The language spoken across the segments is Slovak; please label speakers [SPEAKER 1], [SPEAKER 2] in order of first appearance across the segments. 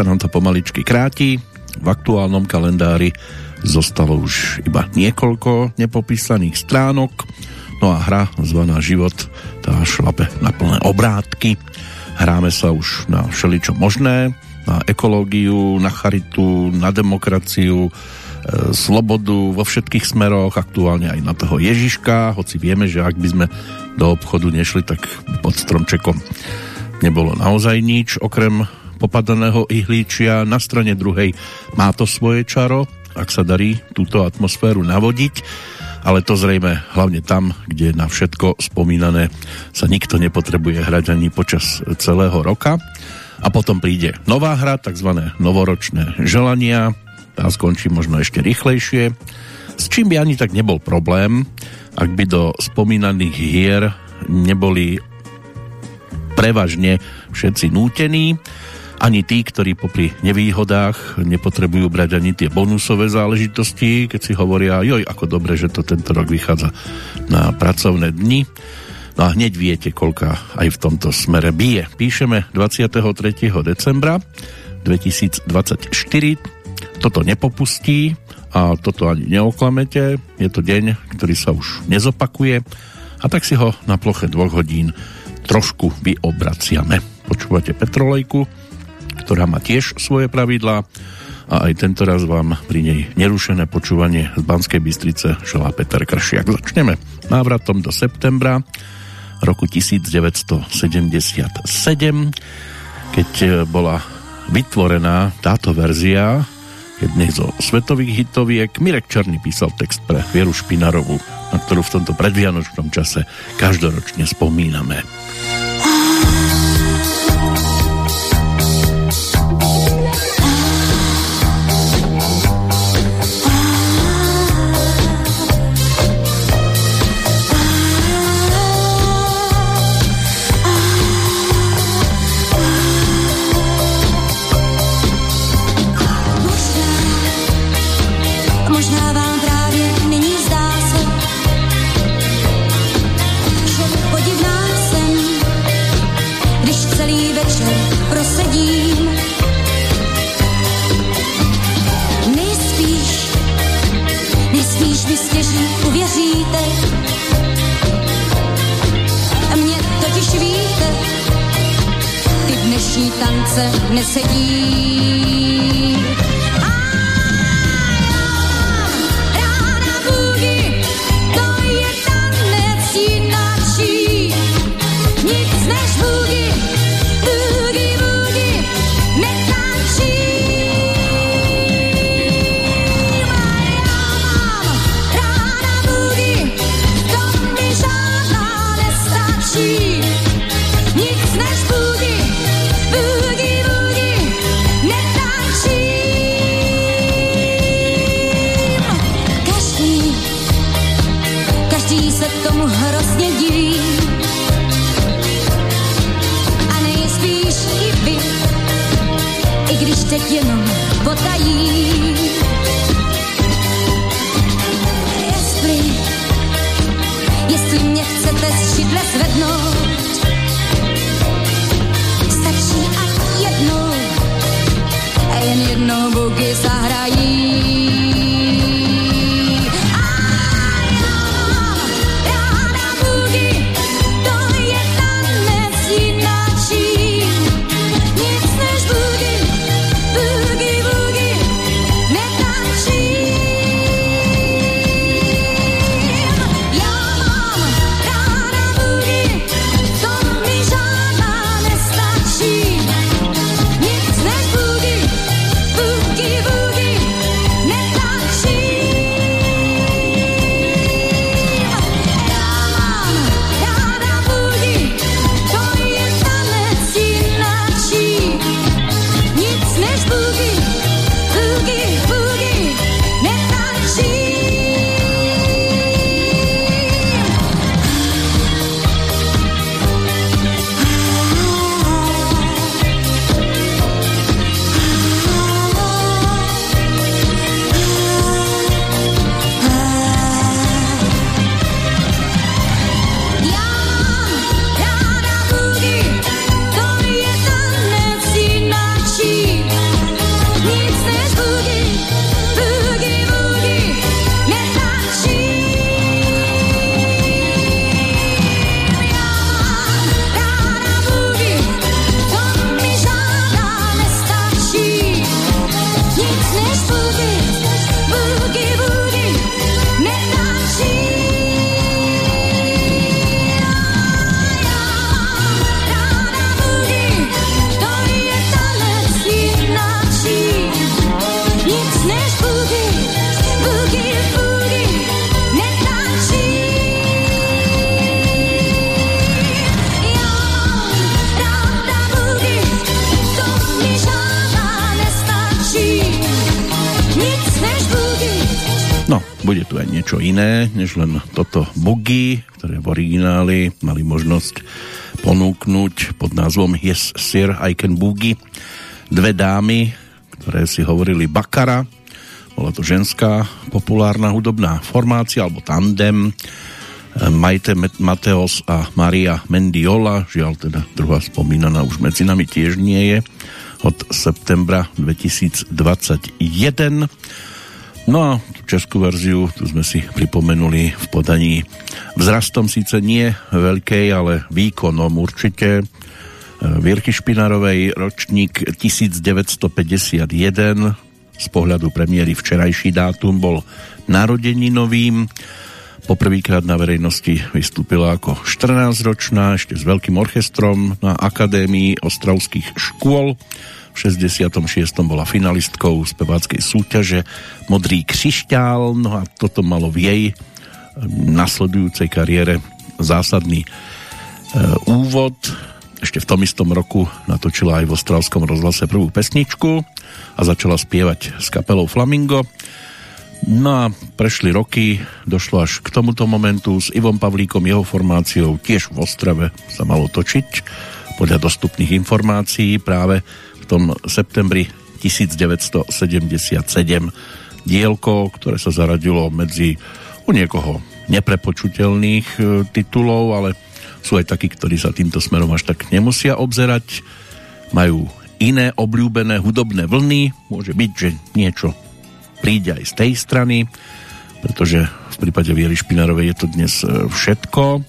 [SPEAKER 1] sa nám to pomaličky kráti. V aktuálnom kalendári zostalo už iba niekoľko nepopísaných stránok. No a hra zvaná Život tá šlape na plné obrátky. Hráme sa už na všeličo možné, na ekológiu, na charitu, na demokraciu, e, slobodu vo všetkých smeroch, aktuálne aj na toho Ježiška, hoci vieme, že ak by sme do obchodu nešli, tak pod stromčekom nebolo naozaj nič, okrem popadaného ihlíčia. Na strane druhej má to svoje čaro, ak sa darí túto atmosféru navodiť, ale to zrejme hlavne tam, kde na všetko spomínané sa nikto nepotrebuje hrať ani počas celého roka. A potom príde nová hra, tzv. novoročné želania, tá skončí možno ešte rýchlejšie, s čím by ani tak nebol problém, ak by do spomínaných hier neboli prevažne všetci nútení, ani tí, ktorí popri nevýhodách nepotrebujú brať ani tie bonusové záležitosti, keď si hovoria, joj, ako dobre, že to tento rok vychádza na pracovné dni. No a hneď viete, koľka aj v tomto smere bije. Píšeme 23. decembra 2024. Toto nepopustí a toto ani neoklamete. Je to deň, ktorý sa už nezopakuje a tak si ho na ploche dvoch hodín trošku vyobraciame. Počúvate Petrolejku, ktorá má tiež svoje pravidlá a aj tento raz vám pri nej nerušené počúvanie z Banskej Bystrice želá Peter Kršiak. Začneme návratom do septembra roku 1977, keď bola vytvorená táto verzia jednej zo svetových hitoviek. Mirek Černý písal text pre Vieru Špinarovú, na ktorú v tomto predvianočnom čase každoročne spomíname. Než len toto boogie, ktoré v origináli mali možnosť ponúknuť pod názvom Yes Sir I Can Boogie dve dámy, ktoré si hovorili Bakara, bola to ženská populárna hudobná formácia alebo tandem Majte Mateos a Maria Mendiola, žiaľ teda druhá spomínaná už medzi nami tiež nie je, od septembra 2021. No a českú verziu, tu sme si pripomenuli v podaní vzrastom síce nie veľkej, ale výkonom určite. Vierky Špinarovej ročník 1951 z pohľadu premiéry včerajší dátum bol narodeninovým. Poprvýkrát na verejnosti vystúpila ako 14-ročná, ešte s veľkým orchestrom na Akadémii ostravských škôl. V 66. bola finalistkou speváckej súťaže Modrý křišťál, no a toto malo v jej eh, nasledujúcej kariére zásadný e, úvod. Ešte v tom istom roku natočila aj v Ostravskom rozhlase prvú pesničku a začala spievať s kapelou Flamingo. No a prešli roky, došlo až k tomuto momentu s Ivom Pavlíkom, jeho formáciou tiež v Ostrave sa malo točiť podľa dostupných informácií práve v tom septembri 1977 dielko, ktoré sa zaradilo medzi u niekoho neprepočutelných e, titulov, ale sú aj takí, ktorí sa týmto smerom až tak nemusia obzerať. Majú iné obľúbené hudobné vlny, môže byť, že niečo príde aj z tej strany, pretože v prípade Viery Špinarovej je to dnes e, všetko.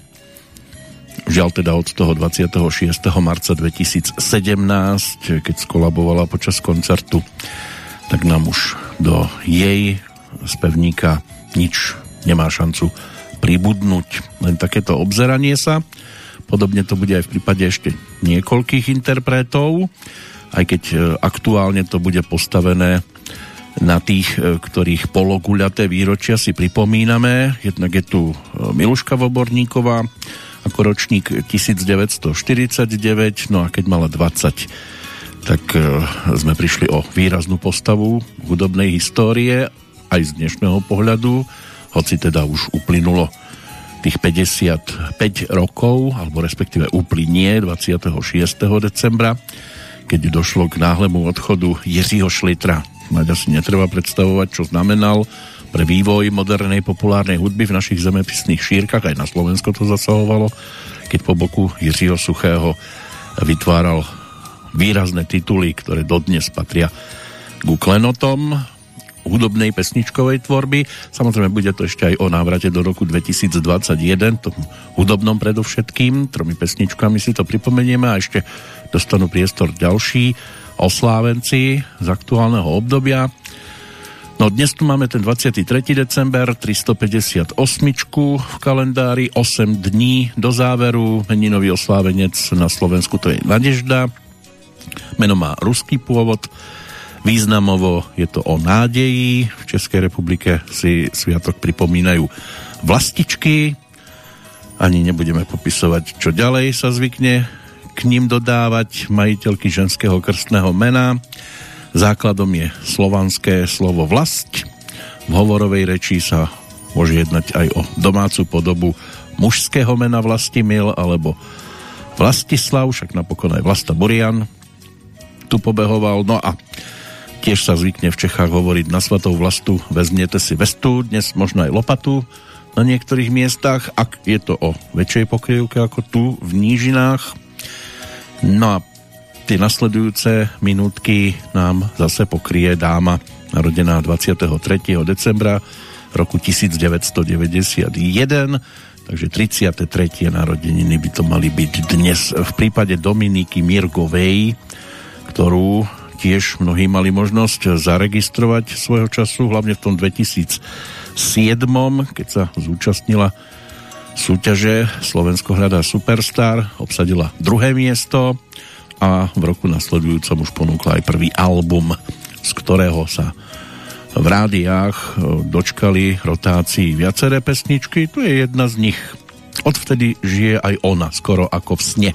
[SPEAKER 1] Žiaľ teda od toho 26. marca 2017, keď skolabovala počas koncertu, tak nám už do jej spevníka nič nemá šancu pribudnúť. Len takéto obzeranie sa. Podobne to bude aj v prípade ešte niekoľkých interpretov, aj keď e, aktuálne to bude postavené na tých, e, ktorých pologuľaté výročia si pripomíname. Jednak je tu e, Miluška Voborníková ako ročník 1949, no a keď mala 20, tak e, sme prišli o výraznú postavu hudobnej histórie aj z dnešného pohľadu, hoci teda už uplynulo tých 55 rokov, alebo respektíve uplynie 26. decembra, keď došlo k náhlemu odchodu Jiřího Šlitra snáď asi netreba predstavovať, čo znamenal pre vývoj modernej populárnej hudby v našich zemepisných šírkach, aj na Slovensko to zasahovalo, keď po boku Jiřího Suchého vytváral výrazné tituly, ktoré dodnes patria ku klenotom hudobnej pesničkovej tvorby. Samozrejme, bude to ešte aj o návrate do roku 2021, tom hudobnom predovšetkým. Tromi pesničkami si to pripomenieme a ešte dostanú priestor ďalší oslávenci z aktuálneho obdobia. No dnes tu máme ten 23. december, 358 v kalendári, 8 dní do záveru, meninový oslávenec na Slovensku to je Nadežda, meno má ruský pôvod, významovo je to o nádeji, v Českej republike si sviatok pripomínajú vlastičky, ani nebudeme popisovať, čo ďalej sa zvykne ním dodávať majiteľky ženského krstného mena. Základom je slovanské slovo vlast. V hovorovej reči sa môže jednať aj o domácu podobu mužského mena Vlastimil alebo Vlastislav, však napokon aj Vlasta Borian tu pobehoval. No a tiež sa zvykne v Čechách hovoriť na svatou vlastu vezmete si vestu, dnes možno aj lopatu na niektorých miestach, ak je to o väčšej pokryvke ako tu v nížinách. No a tie nasledujúce minútky nám zase pokrie dáma narodená 23. decembra roku 1991 takže 33. narodeniny by to mali byť dnes v prípade Dominiky Mirgovej ktorú tiež mnohí mali možnosť zaregistrovať svojho času, hlavne v tom 2007, keď sa zúčastnila súťaže Slovensko hľadá Superstar, obsadila druhé miesto a v roku nasledujúcom už ponúkla aj prvý album, z ktorého sa v rádiách e, dočkali rotácii viaceré pesničky. Tu je jedna z nich. Odvtedy žije aj ona, skoro ako v sne.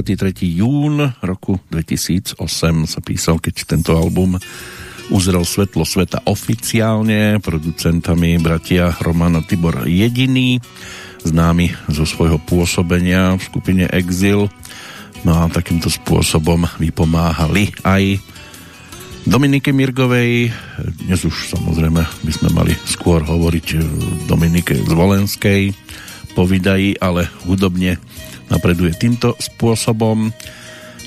[SPEAKER 1] Jún roku 2008 sa písal, keď tento album uzrel svetlo sveta oficiálne, producentami bratia Roman a Tibor Jediný, známy zo svojho pôsobenia v skupine Exil. No a takýmto spôsobom vypomáhali aj Dominike Mirgovej, dnes už samozrejme by sme mali skôr hovoriť Dominike Zvolenskej, povídají, ale hudobne napreduje týmto spôsobom.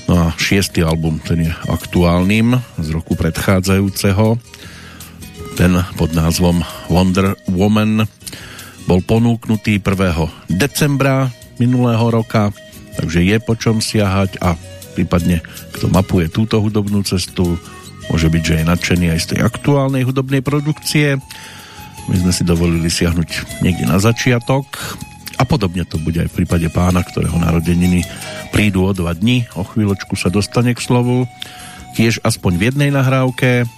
[SPEAKER 1] No a šiestý album, ten je aktuálnym z roku predchádzajúceho. Ten pod názvom Wonder Woman bol ponúknutý 1. decembra minulého roka, takže je po čom siahať a prípadne kto mapuje túto hudobnú cestu, môže byť, že je nadšený aj z tej aktuálnej hudobnej produkcie. My sme si dovolili siahnuť niekde na začiatok a podobne to bude aj v prípade pána, ktorého narodeniny prídu o dva dní. O chvíľočku sa dostane k slovu. Tiež aspoň v jednej nahrávke.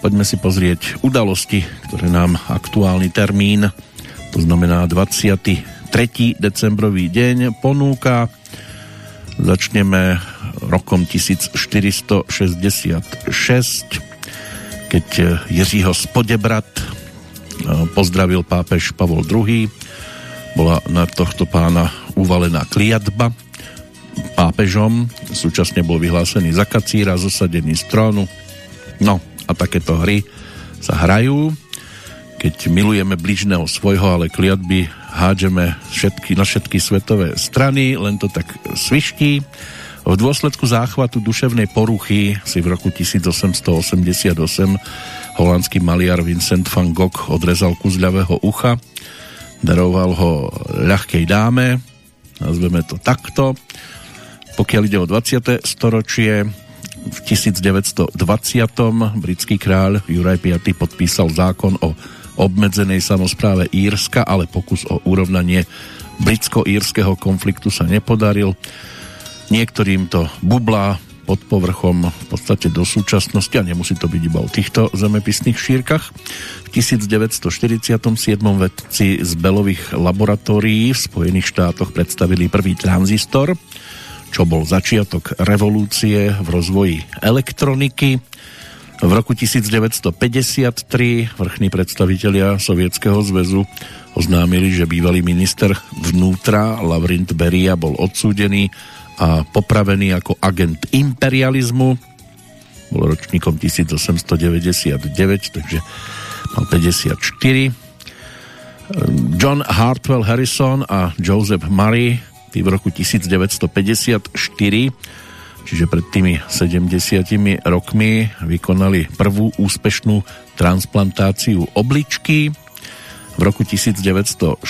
[SPEAKER 1] Poďme si pozrieť udalosti, ktoré nám aktuálny termín, to znamená 23. decembrový deň, ponúka. Začneme rokom 1466, keď Jiřího Spodebrat eh, pozdravil pápež Pavol II bola na tohto pána uvalená kliatba pápežom, súčasne bol vyhlásený za kacíra, zosadený z trónu. No a takéto hry sa hrajú, keď milujeme bližného svojho, ale kliatby hádžeme všetky, na všetky svetové strany, len to tak sviští. V dôsledku záchvatu duševnej poruchy si v roku 1888 holandský maliar Vincent van Gogh odrezal kus ľavého ucha daroval ho ľahkej dáme, nazveme to takto. Pokiaľ ide o 20. storočie, v 1920. britský kráľ Juraj V podpísal zákon o obmedzenej samozpráve Írska, ale pokus o urovnanie britsko-írskeho konfliktu sa nepodaril. Niektorým to bublá pod povrchom v podstate do súčasnosti a nemusí to byť iba o týchto zemepisných šírkach. V 1947 vedci z Belových laboratórií v Spojených štátoch predstavili prvý tranzistor, čo bol začiatok revolúcie v rozvoji elektroniky. V roku 1953 vrchní predstavitelia Sovietskeho zväzu oznámili, že bývalý minister vnútra Lavrint Beria bol odsúdený a popravený ako agent imperializmu. Bol ročníkom 1899, takže mal 54. John Hartwell Harrison a Joseph Murray tí v roku 1954 čiže pred tými 70 rokmi vykonali prvú úspešnú transplantáciu obličky v roku 1968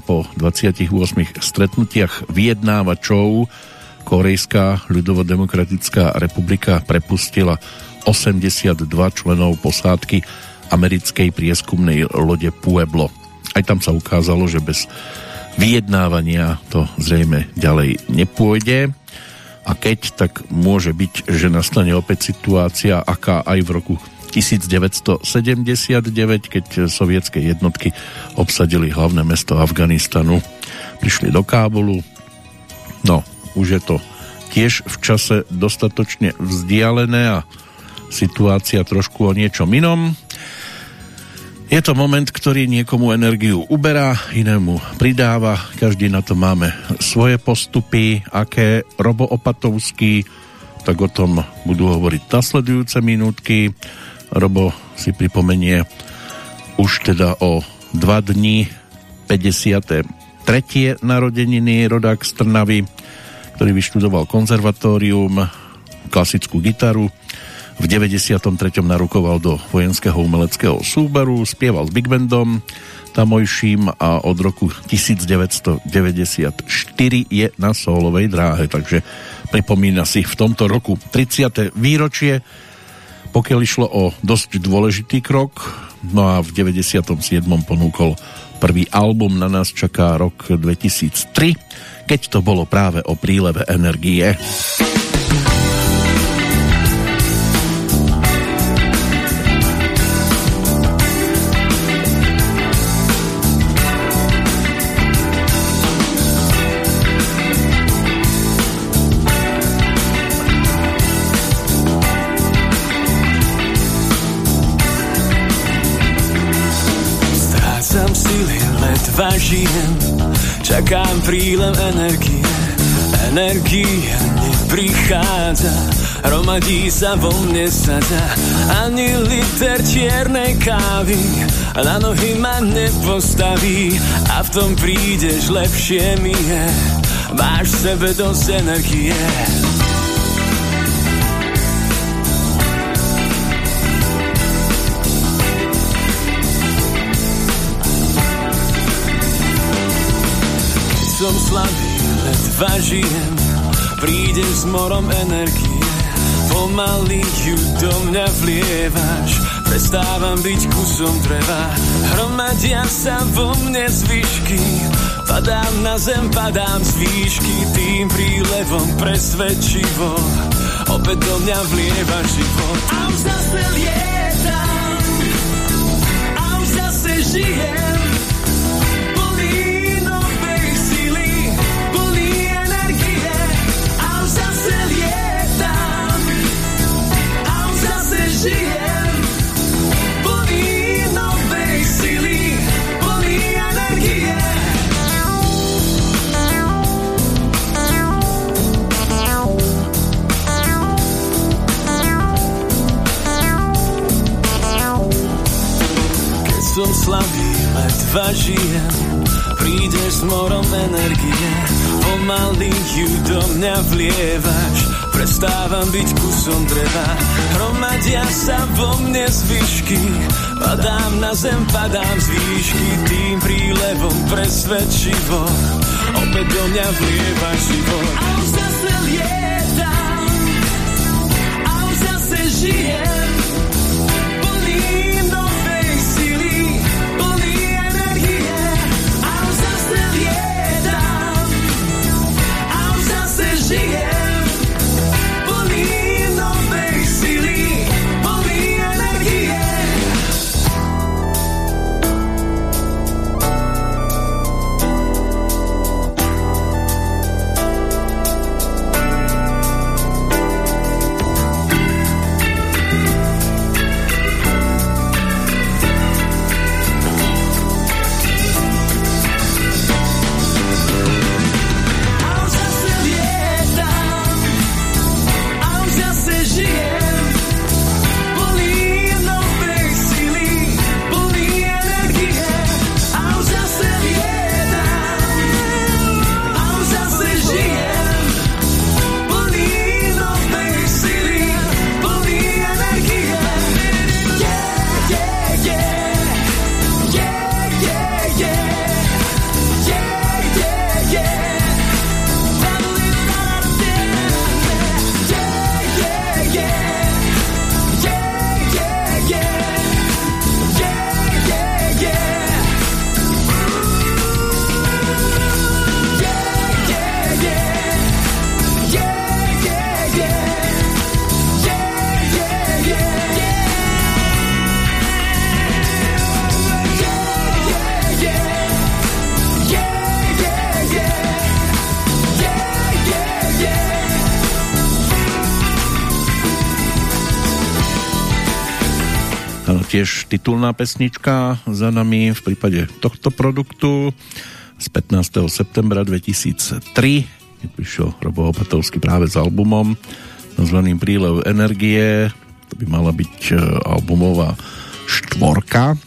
[SPEAKER 1] po 28 stretnutiach vyjednávačov Korejská ľudovo-demokratická republika prepustila 82 členov posádky americkej prieskumnej lode Pueblo. Aj tam sa ukázalo, že bez vyjednávania to zrejme ďalej nepôjde a keď, tak môže byť, že nastane opäť situácia, aká aj v roku 1979, keď sovietské jednotky obsadili hlavné mesto Afganistanu, prišli do Kábulu. No, už je to tiež v čase dostatočne vzdialené a situácia trošku o niečom inom. Je to moment, ktorý niekomu energiu uberá, inému pridáva. Každý na to máme svoje postupy, aké Robo Opatovský, tak o tom budú hovoriť nasledujúce minútky. Robo si pripomenie už teda o dva dní 53. narodeniny rodák z Trnavy, ktorý vyštudoval konzervatórium, klasickú gitaru, v 93. narukoval do vojenského umeleckého súberu, spieval s Big Bandom tamojším a od roku 1994 je na solovej dráhe, takže pripomína si v tomto roku 30. výročie pokiaľ išlo o dosť dôležitý krok, no a v 97. ponúkol prvý album Na nás čaká rok 2003, keď to bolo práve o príleve energie.
[SPEAKER 2] Žijem, čakám prílev energie. Energia neprichádza, hromadí sa vo mne sadza, ani liter čiernej kávy na nohy ma nepostaví. A v tom prídeš lepšie mi je, máš v sebe dosť energie. Som slabý, ledva žijem, prídeš s morom energie, pomaly ju do mňa vlievaš, prestávam byť kusom dreva, hromadia sa vo mne zvyšky, padám na zem, padám z výšky, tým prílevom presvedčivo, opäť do mňa vlieva život. A už zase lietam, a už zase žijem, som slabý, ledva žijem. Prídeš s morom energie. Pomaly ju do mňa vlievaš. Prestávam byť kusom dreva Hromadia sa vo mne zvyšky Padám na zem, padám z výšky. Tým prílevom presvedčivo. Opäť do mňa vlievaš život. A už zase lietam. A už zase žijem
[SPEAKER 1] tiež titulná pesnička za nami v prípade tohto produktu z 15. septembra 2003, keď prišiel Robo Opatovský práve s albumom nazvaným Prílev energie. To by mala byť e, albumová štvorka.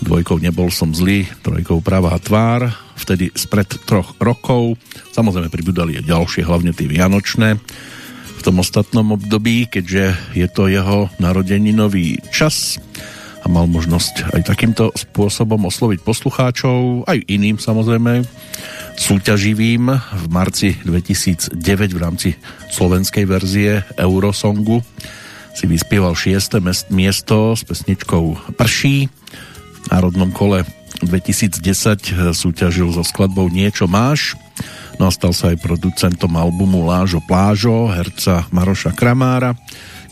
[SPEAKER 1] Dvojkou Nebol som zlý, trojkou Pravá tvár. Vtedy spred troch rokov. Samozrejme pribudali aj ďalšie, hlavne tie vianočné v tom ostatnom období, keďže je to jeho narodeninový čas a mal možnosť aj takýmto spôsobom osloviť poslucháčov, aj iným samozrejme, súťaživým v marci 2009 v rámci slovenskej verzie Eurosongu si vyspieval 6. miesto s pesničkou Prší. V národnom kole 2010 súťažil so skladbou Niečo máš No a stal sa aj producentom albumu Lážo Plážo, herca Maroša Kramára,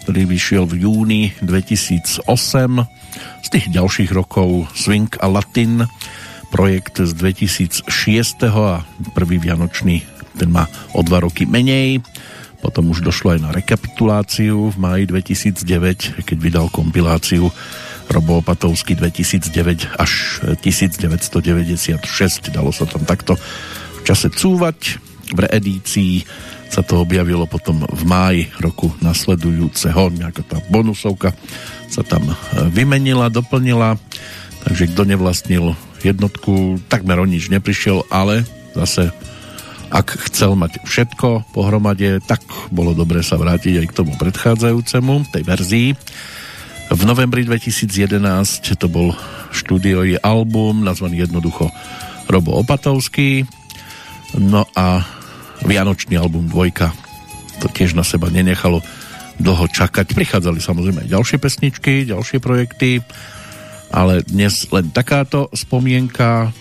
[SPEAKER 1] ktorý vyšiel v júni 2008. Z tých ďalších rokov Swing a Latin, projekt z 2006. a prvý vianočný, ten má o dva roky menej. Potom už došlo aj na rekapituláciu v máji 2009, keď vydal kompiláciu Robo Opatovský 2009 až 1996 dalo sa tam takto v čase cúvať v reedícii sa to objavilo potom v máji roku nasledujúceho nejaká tá bonusovka sa tam e, vymenila, doplnila takže kto nevlastnil jednotku takmer o nič neprišiel ale zase ak chcel mať všetko pohromade, tak bolo dobre sa vrátiť aj k tomu predchádzajúcemu, tej verzii. V novembri 2011 to bol štúdiový album nazvaný jednoducho Robo Opatovský. No a Vianočný album Dvojka to tiež na seba nenechalo dlho čakať. Prichádzali samozrejme ďalšie pesničky, ďalšie projekty, ale dnes len takáto spomienka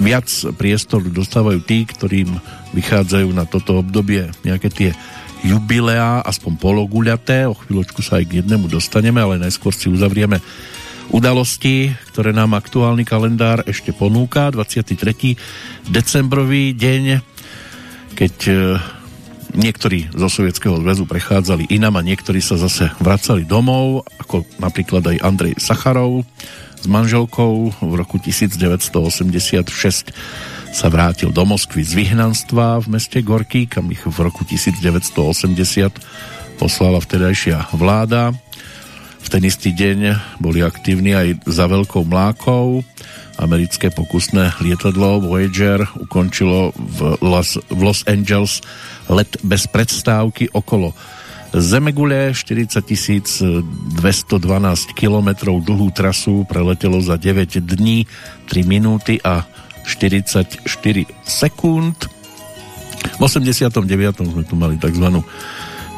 [SPEAKER 1] viac priestoru dostávajú tí, ktorým vychádzajú na toto obdobie nejaké tie jubileá, aspoň pologuľaté, o chvíľočku sa aj k jednému dostaneme, ale najskôr si uzavrieme udalosti, ktoré nám aktuálny kalendár ešte ponúka. 23. decembrový deň, keď e, niektorí zo Sovietskeho zväzu prechádzali inam a niektorí sa zase vracali domov, ako napríklad aj Andrej Sacharov, s manželkou v roku 1986 sa vrátil do Moskvy z vyhnanstva v meste Gorky, kam ich v roku 1980 poslala vtedajšia vláda. Ten istý deň boli aktívni aj za veľkou mlákou. Americké pokusné lietadlo Voyager ukončilo v Los, v Los Angeles let bez predstávky okolo Zemegule 40 212 km dlhú trasu preletelo za 9 dní, 3 minúty a 44 sekúnd. V 89. sme tu mali tzv.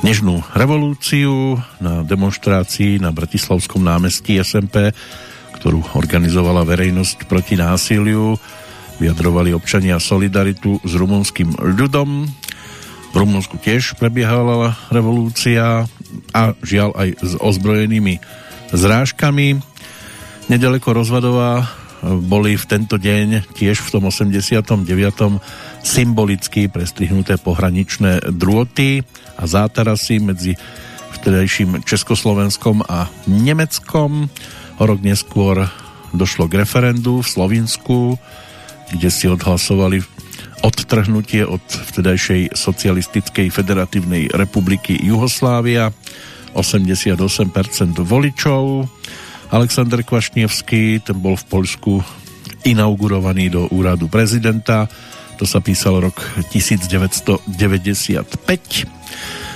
[SPEAKER 1] Nežnú revolúciu na demonstrácii na Bratislavskom námestí SMP, ktorú organizovala verejnosť proti násiliu. Vyjadrovali občania solidaritu s rumunským ľudom v Rumunsku tiež prebiehala revolúcia a žiaľ aj s ozbrojenými zrážkami. Nedaleko Rozvadová boli v tento deň tiež v tom 89. symbolicky prestrihnuté pohraničné drôty a zátarasy medzi vtedajším Československom a Nemeckom. O rok neskôr došlo k referendu v Slovinsku, kde si odhlasovali odtrhnutie od vtedajšej socialistickej federatívnej republiky Juhoslávia 88% voličov Alexander Kvašnievský ten bol v Poľsku inaugurovaný do úradu prezidenta to sa písal rok 1995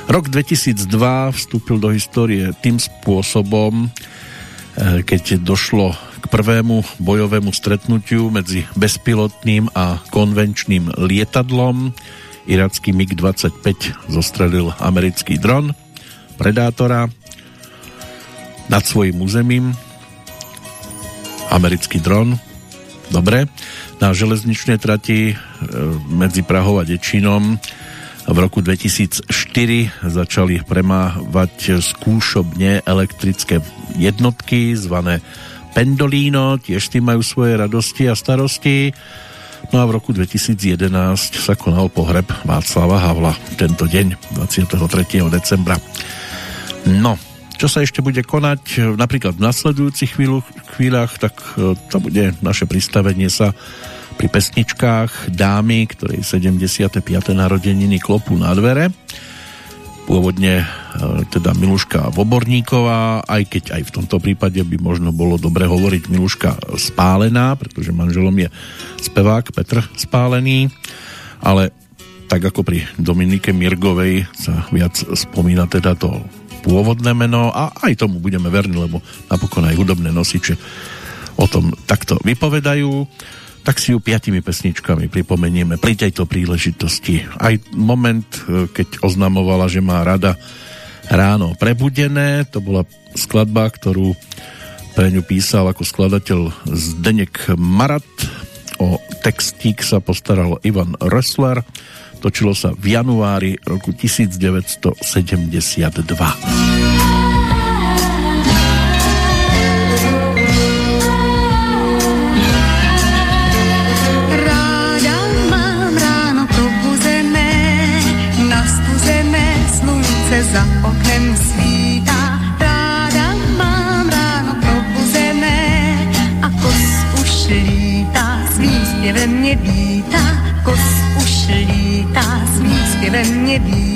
[SPEAKER 1] rok 2002 vstúpil do histórie tým spôsobom eh, keď došlo k prvému bojovému stretnutiu medzi bezpilotným a konvenčným lietadlom. Iracký MiG-25 zostrelil americký dron Predátora nad svojim územím. Americký dron. Dobre. Na železničnej trati e, medzi Prahou a Dečinom v roku 2004 začali premávať skúšobne elektrické jednotky zvané Pendolino, tiež tým majú svoje radosti a starosti. No a v roku 2011 sa konal pohreb Václava Havla tento deň, 23. decembra. No, čo sa ešte bude konať napríklad v nasledujúcich chvíľu, chvíľach, tak e, to bude naše pristavenie sa pri pesničkách dámy, ktorej 75. narodeniny klopu na dvere pôvodne e, teda Miluška Voborníková, aj keď aj v tomto prípade by možno bolo dobre hovoriť Miluška Spálená, pretože manželom je spevák Petr Spálený, ale tak ako pri Dominike Mirgovej sa viac spomína teda to pôvodné meno a aj tomu budeme verní, lebo napokon aj hudobné nosiče o tom takto vypovedajú tak si ju piatimi pesničkami pripomenieme pri tejto príležitosti. Aj moment, e, keď oznamovala, že má rada ráno prebudené, to bola skladba, ktorú pre ňu písal ako skladateľ Zdenek Marat. O textík sa postaral Ivan Rössler. Točilo sa v januári roku 1972.
[SPEAKER 3] blízky ve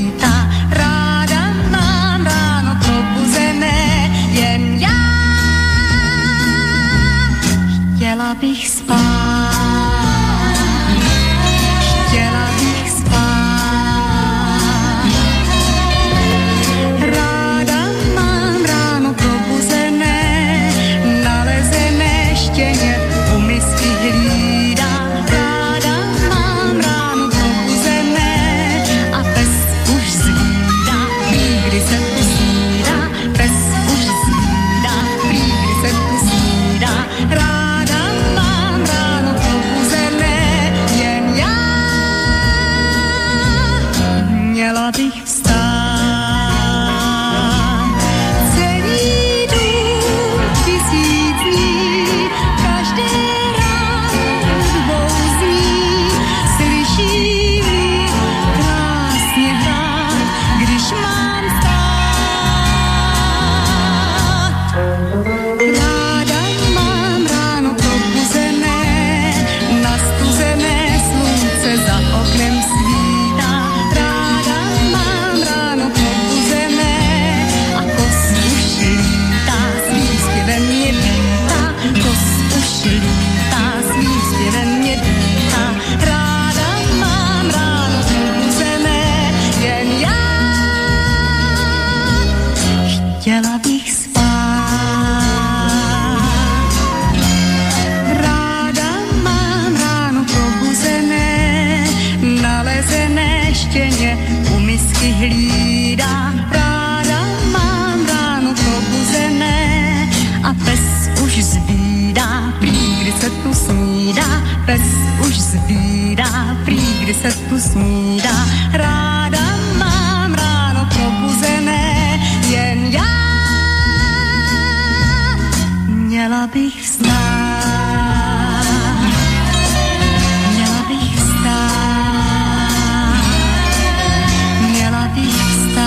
[SPEAKER 3] se tu snídá. Ráda mám ráno probuzené, jen já měla bych vstát. Měla bych vstát. Měla bych vstát.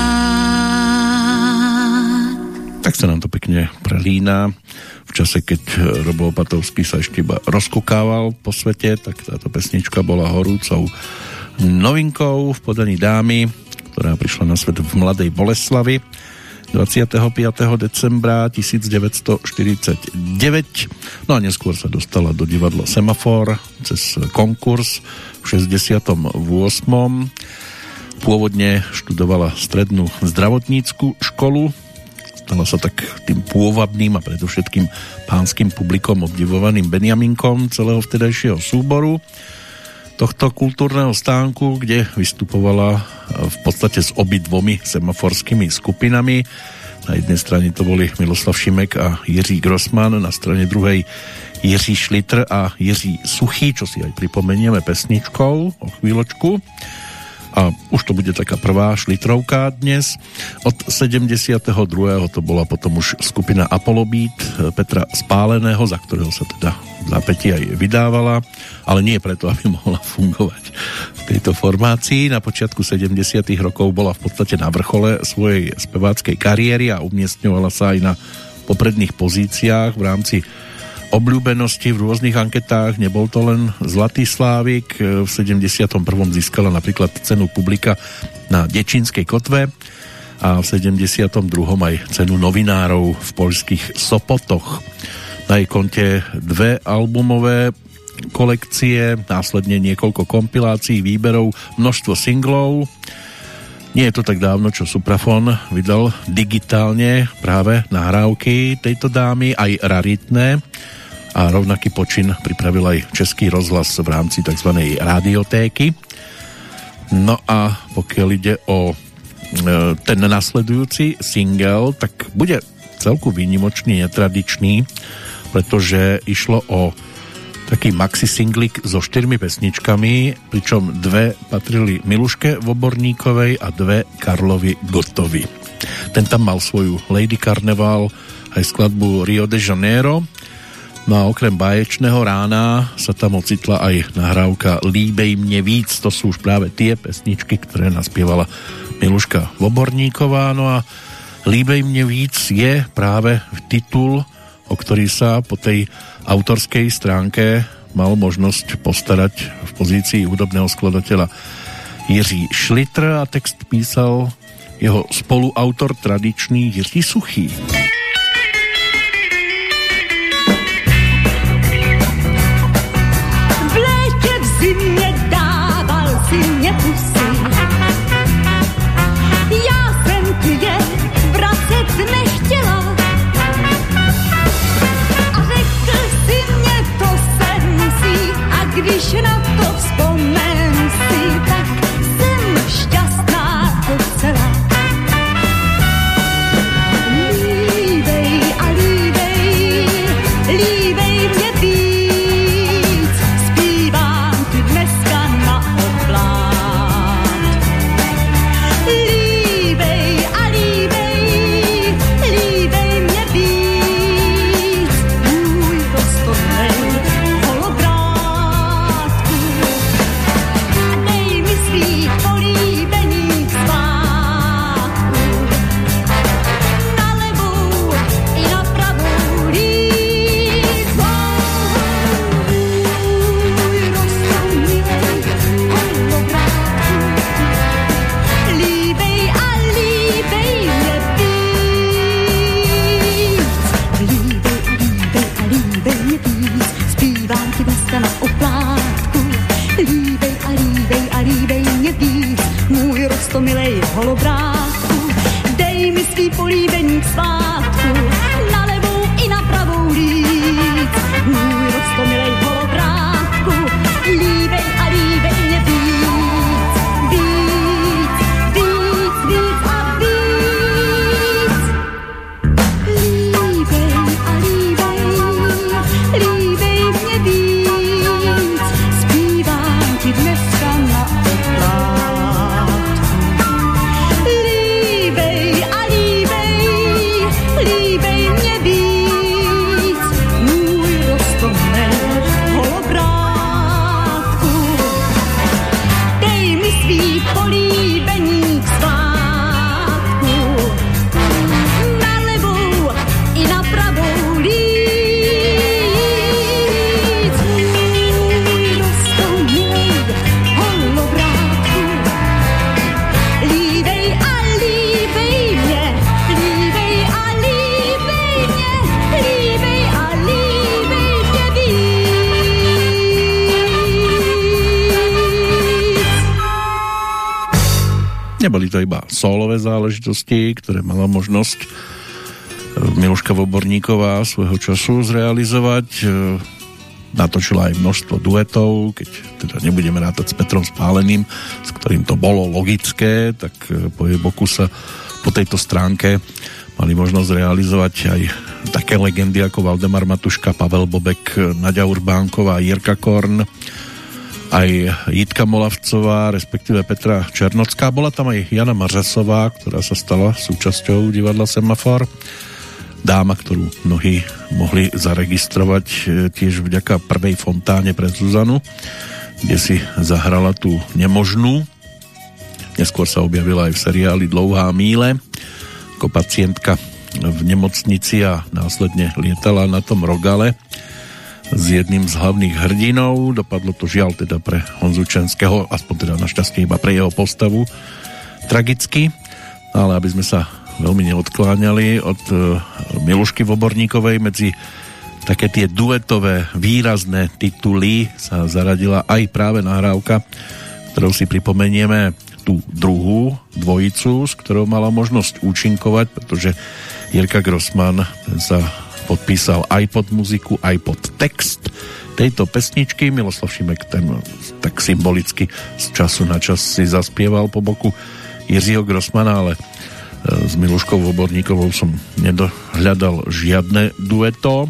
[SPEAKER 1] Tak sa nám to pekne prelína čase, keď Robo Opatovský sa ešte iba rozkukával po svete, tak táto pesnička bola horúcou novinkou v podaní dámy, ktorá prišla na svet v Mladej Boleslavi 25. decembra 1949. No a neskôr sa dostala do divadla Semafor cez konkurs v 68. Pôvodne študovala strednú zdravotnícku školu, stala sa tak tým pôvabným a predovšetkým pánskym publikom obdivovaným Benjaminkom celého vtedajšieho súboru tohto kultúrneho stánku, kde vystupovala v podstate s obidvomi semaforskými skupinami. Na jednej strane to boli Miloslav Šimek a Jiří Grossman, na strane druhej Jiří Šlitr a Jiří Suchý, čo si aj pripomenieme pesničkou o chvíľočku. A už to bude taká prvá šlitrovka dnes. Od 72. to bola potom už skupina Apollo Beat Petra Spáleného, za ktorého sa teda zápäti aj vydávala, ale nie preto, aby mohla fungovať v tejto formácii. Na počiatku 70. rokov bola v podstate na vrchole svojej speváckej kariéry a umiestňovala sa aj na popredných pozíciách v rámci obľúbenosti v rôznych anketách. Nebol to len Zlatý Slávik. V 71. získala napríklad cenu publika na Dečínskej kotve a v 72. aj cenu novinárov v poľských Sopotoch na jej konte dve albumové kolekcie, následne niekoľko kompilácií, výberov, množstvo singlov. Nie je to tak dávno, čo Suprafon vydal digitálne práve nahrávky tejto dámy, aj raritné. A rovnaký počin pripravil aj Český rozhlas v rámci tzv. radiotéky. No a pokiaľ ide o e, ten nasledujúci single, tak bude celku výnimočný, netradičný pretože išlo o taký maxi singlik so štyrmi pesničkami, pričom dve patrili Miluške Voborníkovej a dve Karlovi Gotovi. Ten tam mal svoju Lady Carnival aj skladbu Rio de Janeiro, no a okrem báječného rána sa tam ocitla aj nahrávka Líbej mne víc, to sú už práve tie pesničky, ktoré naspievala Miluška Voborníková, no a Líbej mne víc je práve titul o ktorý sa po tej autorskej stránke mal možnosť postarať v pozícii hudobného skladateľa
[SPEAKER 3] Jiří Šlitr a text písal jeho spoluautor tradičný Jiří Suchý. Záležitosti, ktoré mala možnosť e, Miluška Voborníková svojho času zrealizovať. E, Natočila aj množstvo duetov, keď teda nebudeme rátať s Petrom Spáleným, s ktorým to bolo logické, tak e, po jej boku sa po tejto stránke mali možnosť realizovať aj také legendy ako Valdemar Matuška, Pavel Bobek, Nadia Urbánková, Jirka Korn, aj Jitka Molavcová, respektíve Petra Černocká. Bola tam aj Jana Mařasová, ktorá sa stala súčasťou divadla Semafor. Dáma, ktorú mnohí mohli zaregistrovať e, tiež vďaka prvej fontáne pre Zuzanu, kde si zahrala tú nemožnú. Neskôr sa objavila aj v seriáli Dlouhá míle ako pacientka v nemocnici a následne lietala na tom Rogale s jedným z hlavných hrdinov. Dopadlo to žiaľ teda pre Honzu Čenského, aspoň teda našťastie iba pre jeho postavu, tragicky. Ale aby sme sa veľmi neodkláňali od e, Milušky Voborníkovej medzi také tie duetové výrazné tituly sa zaradila aj práve nahrávka, ktorou si pripomenieme tú druhú dvojicu, s ktorou mala možnosť účinkovať, pretože Jirka Grossman ten sa podpísal aj pod muziku, aj pod text tejto pesničky. Miloslav Šimek ten tak symbolicky z času na čas si zaspieval po boku Jiřího Grossmana, ale s Miluškou Voborníkovou som nedohľadal žiadne dueto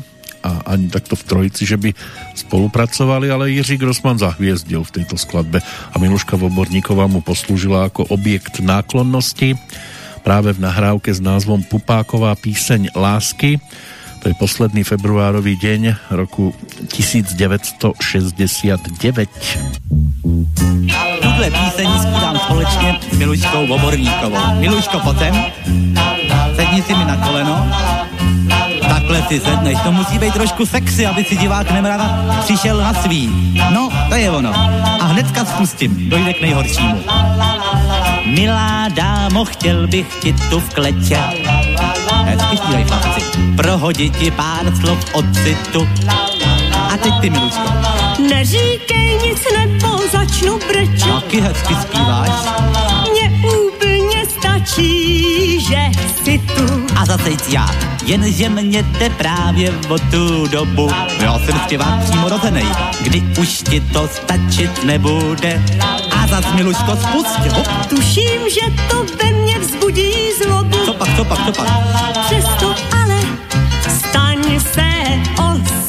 [SPEAKER 3] a ani takto v trojici, že by spolupracovali, ale Jiří Grossman zahviezdil v tejto skladbe a Miluška Voborníková mu poslúžila ako objekt náklonnosti práve v nahrávke s názvom Pupáková píseň lásky. To je posledný februárový deň roku 1969.
[SPEAKER 4] Tuhle píseň zpívám společně s Miluškou Voborníkovou. Miluško, potom, sedni si mi na koleno, takhle si sedneš, to musí být trošku sexy, aby si divák nemrava přišel na svý. No, to je ono. A hnedka spustím, dojde k nejhoršímu. Milá dámo, chtěl bych ti tu v kletě. Hezky zpívej, chlapci. Prohodit ti pár slov od citu. A teď ty, Milučko.
[SPEAKER 3] Neříkej nic, nebo začnu brečet.
[SPEAKER 4] Taky hezky zpíváš.
[SPEAKER 3] Mně úplně stačí, že jsi tu.
[SPEAKER 4] A zase já, jenže mě jde právě o tu dobu. Já jsem zpěvák přímo rozenej, kdy už ti to stačit nebude. A zas, Miluško, spust, hop.
[SPEAKER 3] Tuším, že to ve mně vzbudí zlobu.
[SPEAKER 4] Co pak, co pak, co pak?
[SPEAKER 3] Přesto ale staň se osude.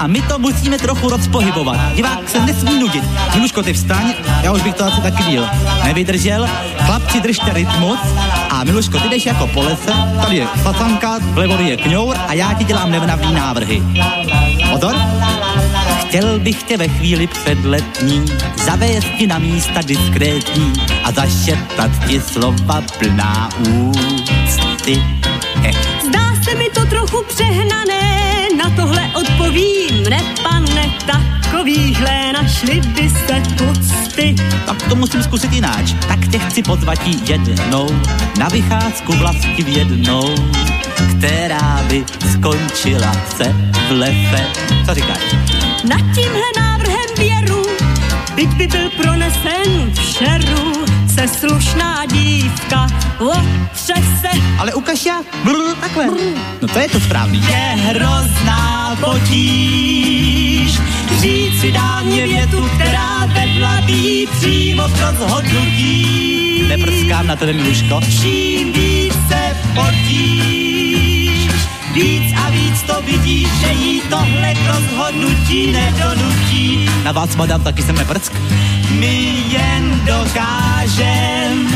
[SPEAKER 4] A my to musíme trochu rozpohybovat. Divák se nesmí nudit. Miluško, ty vstaň, já už bych to asi taky díl nevydržel. Chlapci, držte rytmus. A Miluško, ty jdeš jako po lese, tady je sasanka, vlevo je kňour a já ti dělám nevnavný návrhy. Pozor. Chtěl bych tě ve chvíli předletní zavést ti na místa diskrétní a zašeptat ti slova plná úcty.
[SPEAKER 3] Zdá se mi to trochu přehnané, na tohle odpovím, ne pane, takovýhle našli by se tucty.
[SPEAKER 4] tak to musím zkusit jináč. Tak tě chci pozvatí jednou na vycházku vlasti v jednou, která by skončila se v lefe. Co říkáš?
[SPEAKER 3] Nad tímhle návrhem věru, byť by byl pronesen v šeru, se slušná dívka otře.
[SPEAKER 4] Ale u Kaša? Brr, takhle. No to je to správný.
[SPEAKER 3] Je hrozná potíž, říct si dámě větu, která vedla jí přímo k rozhodnutí.
[SPEAKER 4] Neprskám na tebe, Miluško.
[SPEAKER 3] Čím více potíž, víc a víc to vidíš, že jí tohle rozhodnutí nedonutí.
[SPEAKER 4] Na vás, madam, taky jsem neprsk.
[SPEAKER 3] My jen dokážem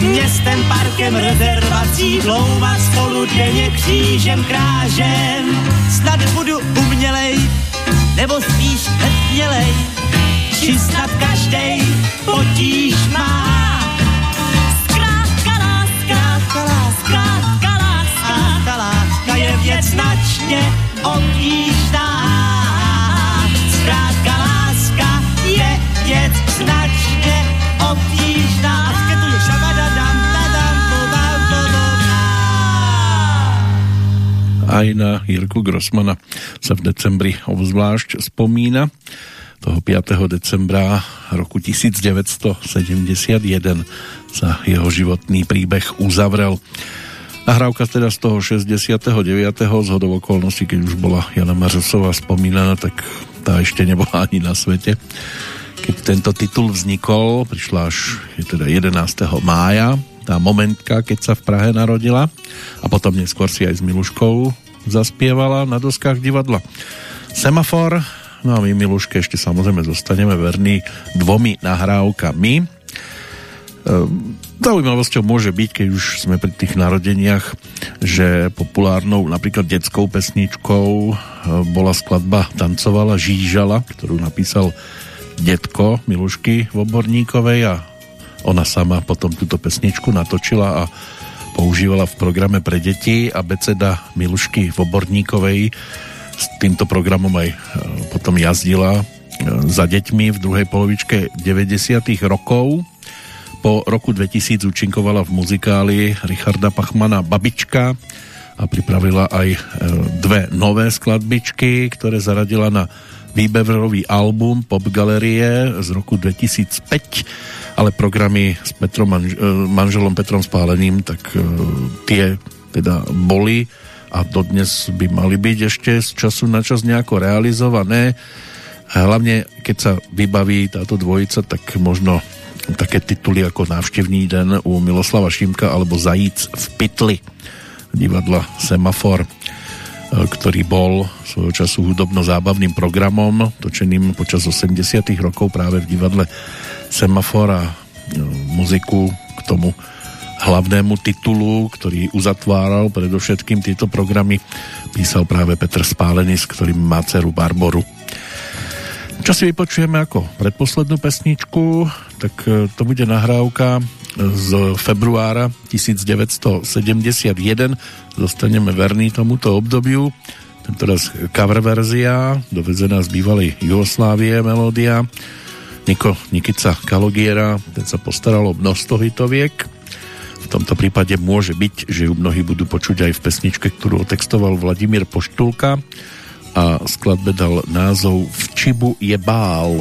[SPEAKER 3] městem, parkem, rezervací dlouvat spolu denně křížem, krážem.
[SPEAKER 4] Snad budu umělej, nebo spíš nesmělej.
[SPEAKER 3] Či snad každej potíž má. Věc značně obtížná. Zkrátka láska je věc značně obtížná.
[SPEAKER 1] Aj na Jirku Grossmana sa v decembri obzvlášť spomína. Toho 5. decembra roku 1971 sa jeho životný príbeh uzavrel. Nahrávka teda z toho 69. z hodov okolností, keď už bola Jana Mařosová spomínaná, tak tá ešte nebola ani na svete. Keď tento titul vznikol, prišla až je teda 11. mája, tá momentka, keď sa v Prahe narodila a potom neskôr si aj s Miluškou zaspievala na doskách divadla Semafor. No a my Miluške ešte samozrejme zostaneme verní dvomi nahrávkami. Ehm, Zaujímavosťou môže byť, keď už sme pri tých narodeniach, že populárnou napríklad detskou pesničkou e, bola skladba Tancovala Žížala, ktorú napísal detko Milušky Voborníkovej a ona sama potom túto pesničku natočila a používala v programe pre deti a beceda Milušky Voborníkovej s týmto programom aj e, potom jazdila e, za deťmi v druhej polovičke 90. rokov. Po roku 2000 účinkovala v muzikáli Richarda Pachmana Babička a pripravila aj e, dve nové skladbičky, ktoré zaradila na výberový album Pop Galerie z roku 2005, ale programy s Petrom manž- e, manželom Petrom Spáleným, tak e, tie teda boli a dodnes by mali byť ešte z času na čas nejako realizované. Hlavne, keď sa vybaví táto dvojica, tak možno také tituly ako Návštevný den u Miloslava Šimka alebo Zajíc v pytli divadla Semafor e, ktorý bol svojho času hudobno-zábavným programom točeným počas 80 rokov práve v divadle Semafor a e, muziku k tomu hlavnému titulu, ktorý uzatváral predovšetkým tieto programy, písal práve Petr Spálený, s ktorým má dceru Barboru. Čo si vypočujeme ako predposlednú pesničku, tak e, to bude nahrávka z februára 1971. Zostaneme verní tomuto obdobiu. Tentoraz cover verzia, dovezená z bývalej Jugoslávie melódia. Niko Nikica Kalogiera, ten sa postaral o množstvo hitoviek. V tomto prípade môže byť, že ju mnohí budú počuť aj v pesničke, ktorú otextoval Vladimír Poštulka a skladbe dal názov V Čibu je bál.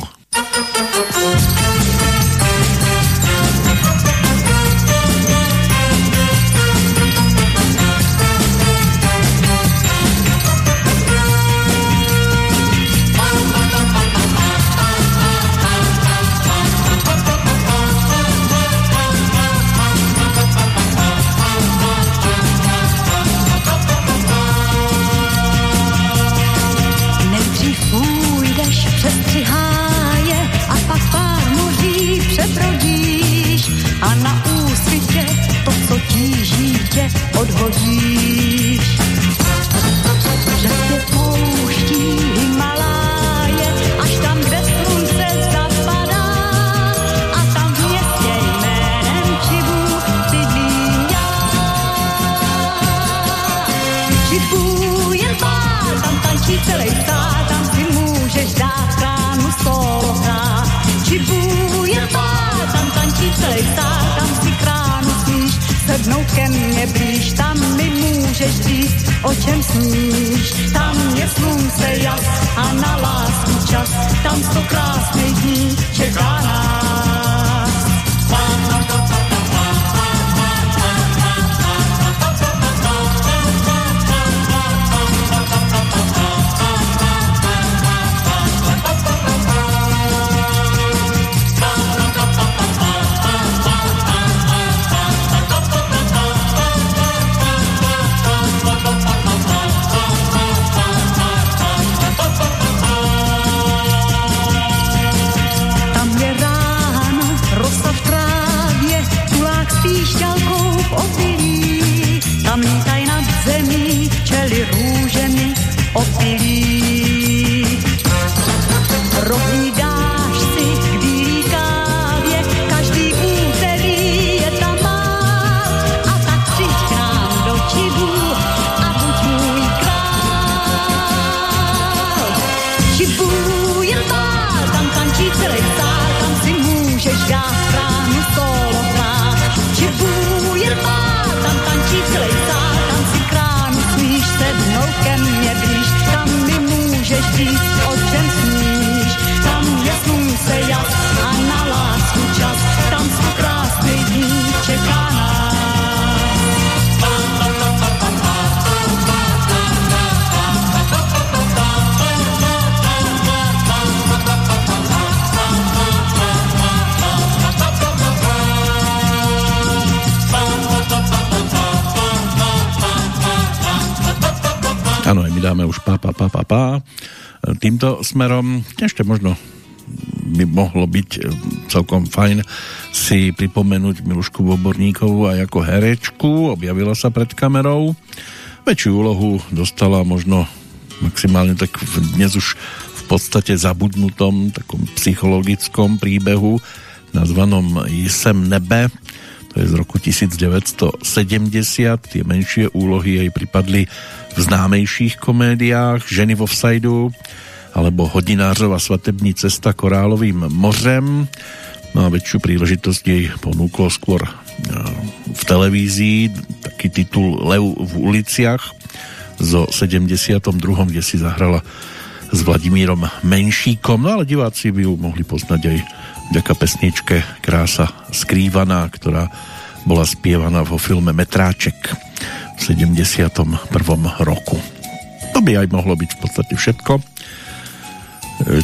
[SPEAKER 1] Týmto smerom. Ešte možno by mohlo byť e, celkom fajn si pripomenúť Milušku Voborníkovú aj ako herečku, objavila sa pred kamerou. Väčšiu úlohu dostala možno maximálne tak dnes už v podstate zabudnutom takom psychologickom príbehu nazvanom Jisem nebe, to je z roku 1970. Tie menšie úlohy jej pripadli v známejších komédiách Ženy vo vsajdu, alebo Hodinářova svatební cesta Korálovým mořem. No a väčšiu príležitosť jej ponúklo skôr e, v televízii taký titul Lev v uliciach zo 72., kde si zahrala s Vladimírom Menšíkom. No ale diváci by ju mohli poznať aj vďaka pesničke Krása skrývaná, ktorá bola spievaná vo filme Metráček v 71. roku. To by aj mohlo byť v podstate všetko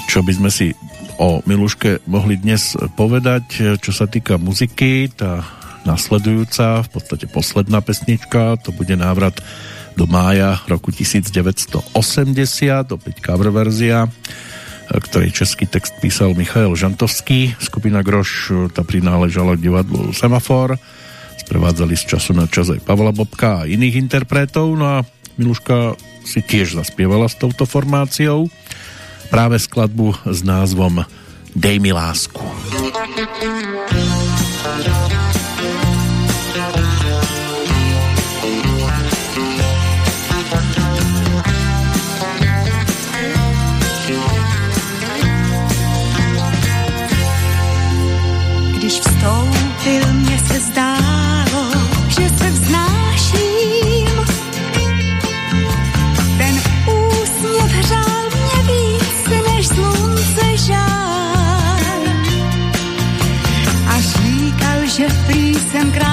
[SPEAKER 1] čo by sme si o Miluške mohli dnes povedať, čo sa týka muziky, tá nasledujúca, v podstate posledná pesnička, to bude návrat do mája roku 1980, opäť cover verzia, ktorej český text písal Michael Žantovský. Skupina Groš tá prináležala k divadlu Semafor. Sprevádzali z času na čas aj Pavla Bobka a iných interpretov. No a Miluška si tiež zaspievala s touto formáciou práve skladbu s názvom Dej mi lásku.
[SPEAKER 3] sempre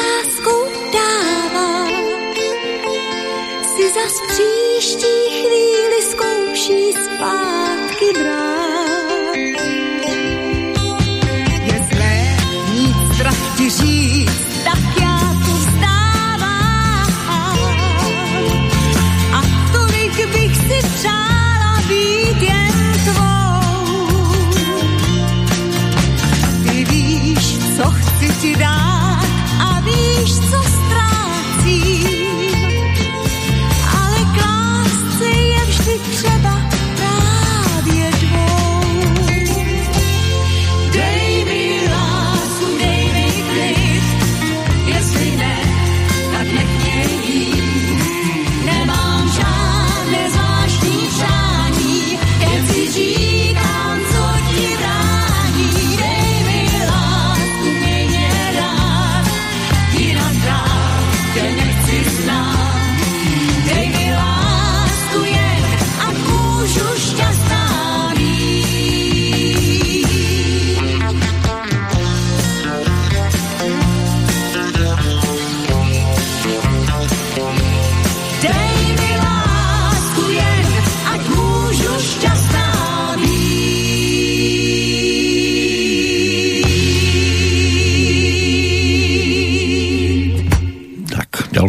[SPEAKER 3] lásku dávám, Si zas příští chvíli zkouší zpátky brát. Je zlé mít strach ti říct, tak já to vzdávám. A tolik bych si přála být jen tvou. Ty víš, co chci ti dát.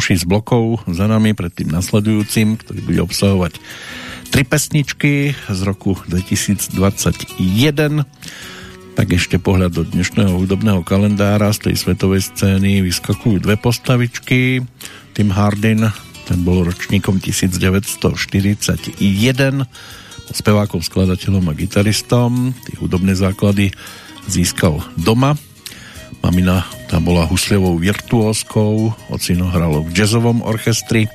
[SPEAKER 1] Ďalší z blokov za nami pred tým nasledujúcim, ktorý bude obsahovať tri pesničky z roku 2021. Tak ešte pohľad do dnešného hudobného kalendára z tej svetovej scény vyskakujú dve postavičky. Tim Hardin, ten bol ročníkom 1941, spevákom, skladateľom a gitaristom. Tie hudobné základy získal doma Mamina tam bola husľovou virtuózkou, ocino hral v jazzovom orchestri,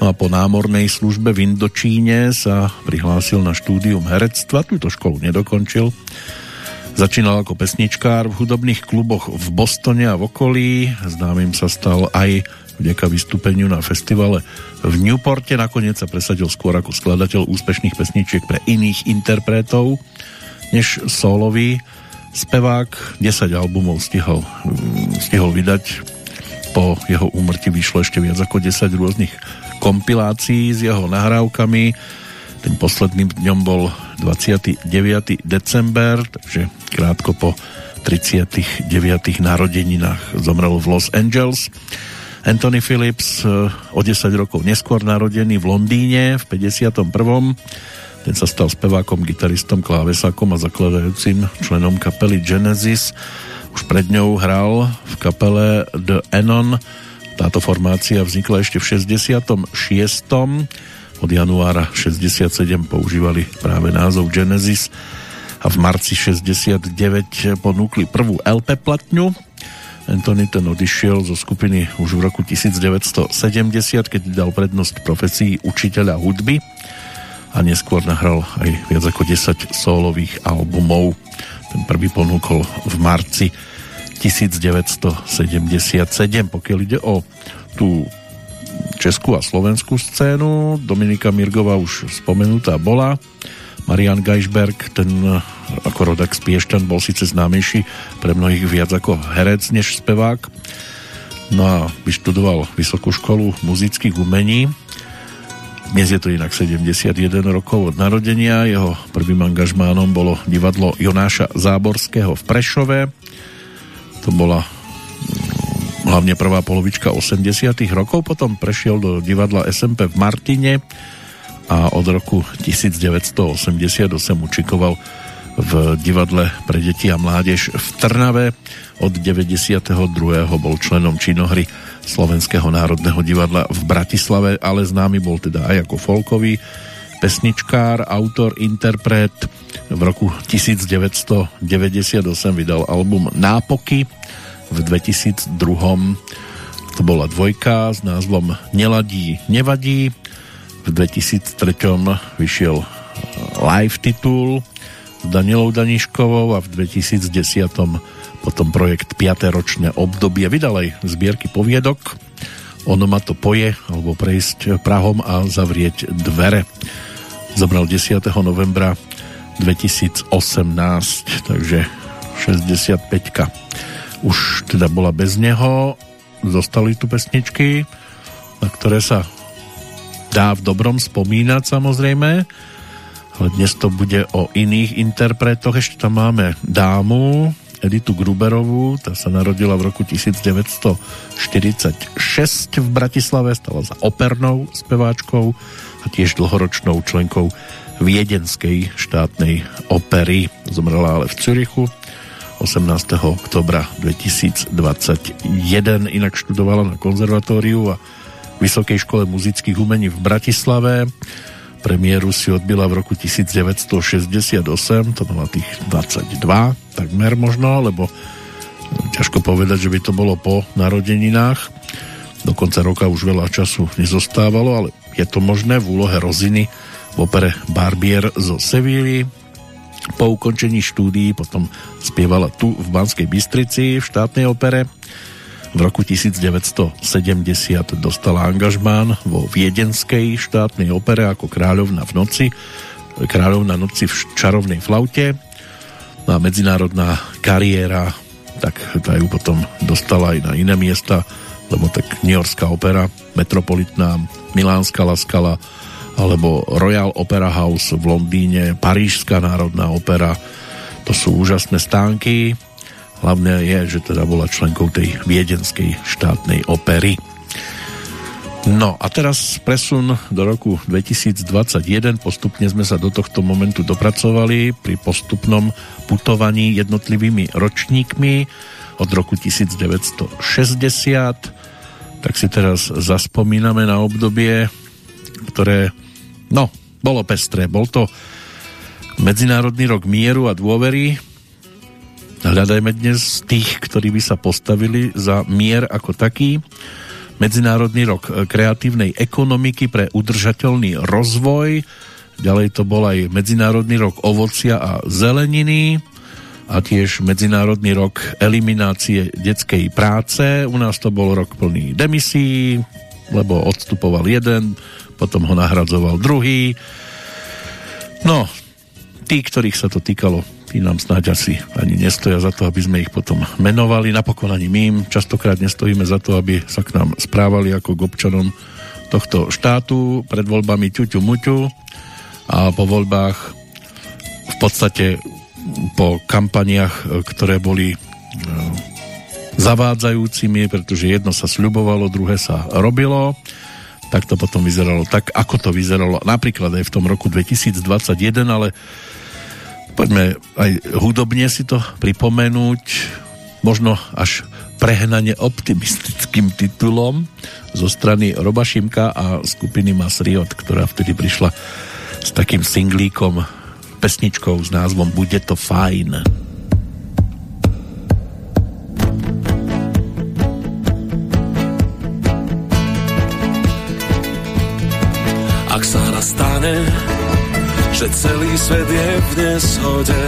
[SPEAKER 1] no a po námornej službe v Indočíne sa prihlásil na štúdium herectva, túto školu nedokončil. Začínal ako pesničkár v hudobných kluboch v Bostone a v okolí, známym sa stal aj vďaka vystúpeniu na festivale v Newporte, nakoniec sa presadil skôr ako skladateľ úspešných pesničiek pre iných interpretov, než solový Spevák 10 albumov stihol, stihol vydať. Po jeho úmrti vyšlo ešte viac ako 10 rôznych kompilácií s jeho nahrávkami. Ten posledným dňom bol 29. december, takže krátko po 39. narodeninách zomrel v Los Angeles. Anthony Phillips eh, o 10 rokov neskôr narodený v Londýne v 51 ten sa stal spevákom, gitaristom, klávesákom a zakladajúcim členom kapely Genesis. Už pred ňou hral v kapele The Anon. Táto formácia vznikla ešte v 66. Od januára 67 používali práve názov Genesis a v marci 69 ponúkli prvú LP platňu. Anthony ten odišiel zo skupiny už v roku 1970, keď dal prednosť profesii učiteľa hudby a neskôr nahral aj viac ako 10 solových albumov. Ten prvý ponúkol v marci 1977. Pokiaľ ide o tú českú a slovenskú scénu, Dominika Mirgová už spomenutá bola. Marian Geisberg, ten ako rodak z Piešťan bol síce známejší pre mnohých viac ako herec než spevák. No a vyštudoval Vysokú školu muzických umení dnes je to inak 71 rokov od narodenia. Jeho prvým angažmánom bolo divadlo Jonáša Záborského v Prešove. To bola mm, hlavne prvá polovička 80 rokov. Potom prešiel do divadla SMP v Martine a od roku 1988 učikoval v divadle pre deti a mládež v Trnave. Od 92. bol členom činohry Slovenského národného divadla v Bratislave, ale známy bol teda aj ako folkový pesničkár, autor, interpret. V roku 1998 vydal album Nápoky. V 2002 to bola dvojka s názvom Neladí, nevadí. V 2003 vyšiel live titul s Danielou Daniškovou a v 2010 potom projekt 5. ročné obdobie vydal aj zbierky poviedok Ono ma to poje, alebo prejsť Prahom a zavrieť dvere. Zomrel 10. novembra 2018, takže 65 už teda bola bez neho. Zostali tu pesničky, na ktoré sa dá v dobrom spomínať samozrejme, ale dnes to bude o iných interpretoch. Ešte tam máme dámu, Editu Gruberovú, tá sa narodila v roku 1946 v Bratislave, stala sa opernou speváčkou a tiež dlhoročnou členkou Viedenskej štátnej opery. Zomrela ale v Cürichu 18. oktobra 2021. Inak študovala na konzervatóriu a Vysokej škole muzických umení v Bratislave Premiéru si odbila v roku 1968, to mala tých 22, takmer možno, lebo ťažko povedať, že by to bolo po narodeninách. Do konca roka už veľa času nezostávalo, ale je to možné v úlohe Roziny v opere Barbier zo Sevilly. Po ukončení štúdií potom spievala tu v Banskej Bystrici v štátnej opere v roku 1970 dostala angažmán vo Viedenskej štátnej opere ako kráľovna v noci, kráľovna noci v čarovnej flaute. No a medzinárodná kariéra, tak tá ju potom dostala aj na iné miesta, lebo tak New Yorkská opera, Metropolitná, Milánska Laskala, alebo Royal Opera House v Londýne, Parížská národná opera. To sú úžasné stánky, Hlavné je, že teda bola členkou tej viedenskej štátnej opery. No a teraz presun do roku 2021. Postupne sme sa do tohto momentu dopracovali pri postupnom putovaní jednotlivými ročníkmi od roku 1960. Tak si teraz zaspomíname na obdobie, ktoré, no, bolo pestré. Bol to Medzinárodný rok mieru a dôvery, Hľadajme dnes tých, ktorí by sa postavili za mier ako taký. Medzinárodný rok kreatívnej ekonomiky pre udržateľný rozvoj. Ďalej to bol aj Medzinárodný rok ovocia a zeleniny a tiež Medzinárodný rok eliminácie detskej práce. U nás to bol rok plný demisí, lebo odstupoval jeden, potom ho nahradzoval druhý. No, tí, ktorých sa to týkalo, tí nám snáď asi ani nestoja za to, aby sme ich potom menovali. Napokon ani my častokrát nestojíme za to, aby sa k nám správali ako k občanom tohto štátu. Pred voľbami ťuťu muťu a po voľbách v podstate po kampaniach, ktoré boli e, zavádzajúcimi, pretože jedno sa sľubovalo, druhé sa robilo. Tak to potom vyzeralo tak, ako to vyzeralo napríklad aj v tom roku 2021, ale Poďme aj hudobne si to pripomenúť, možno až prehnane optimistickým titulom zo strany Roba Šimka a skupiny Masriot, ktorá vtedy prišla s takým singlíkom, pesničkou s názvom Bude to fajn.
[SPEAKER 2] Ak sa nastane že celý svet je v neshode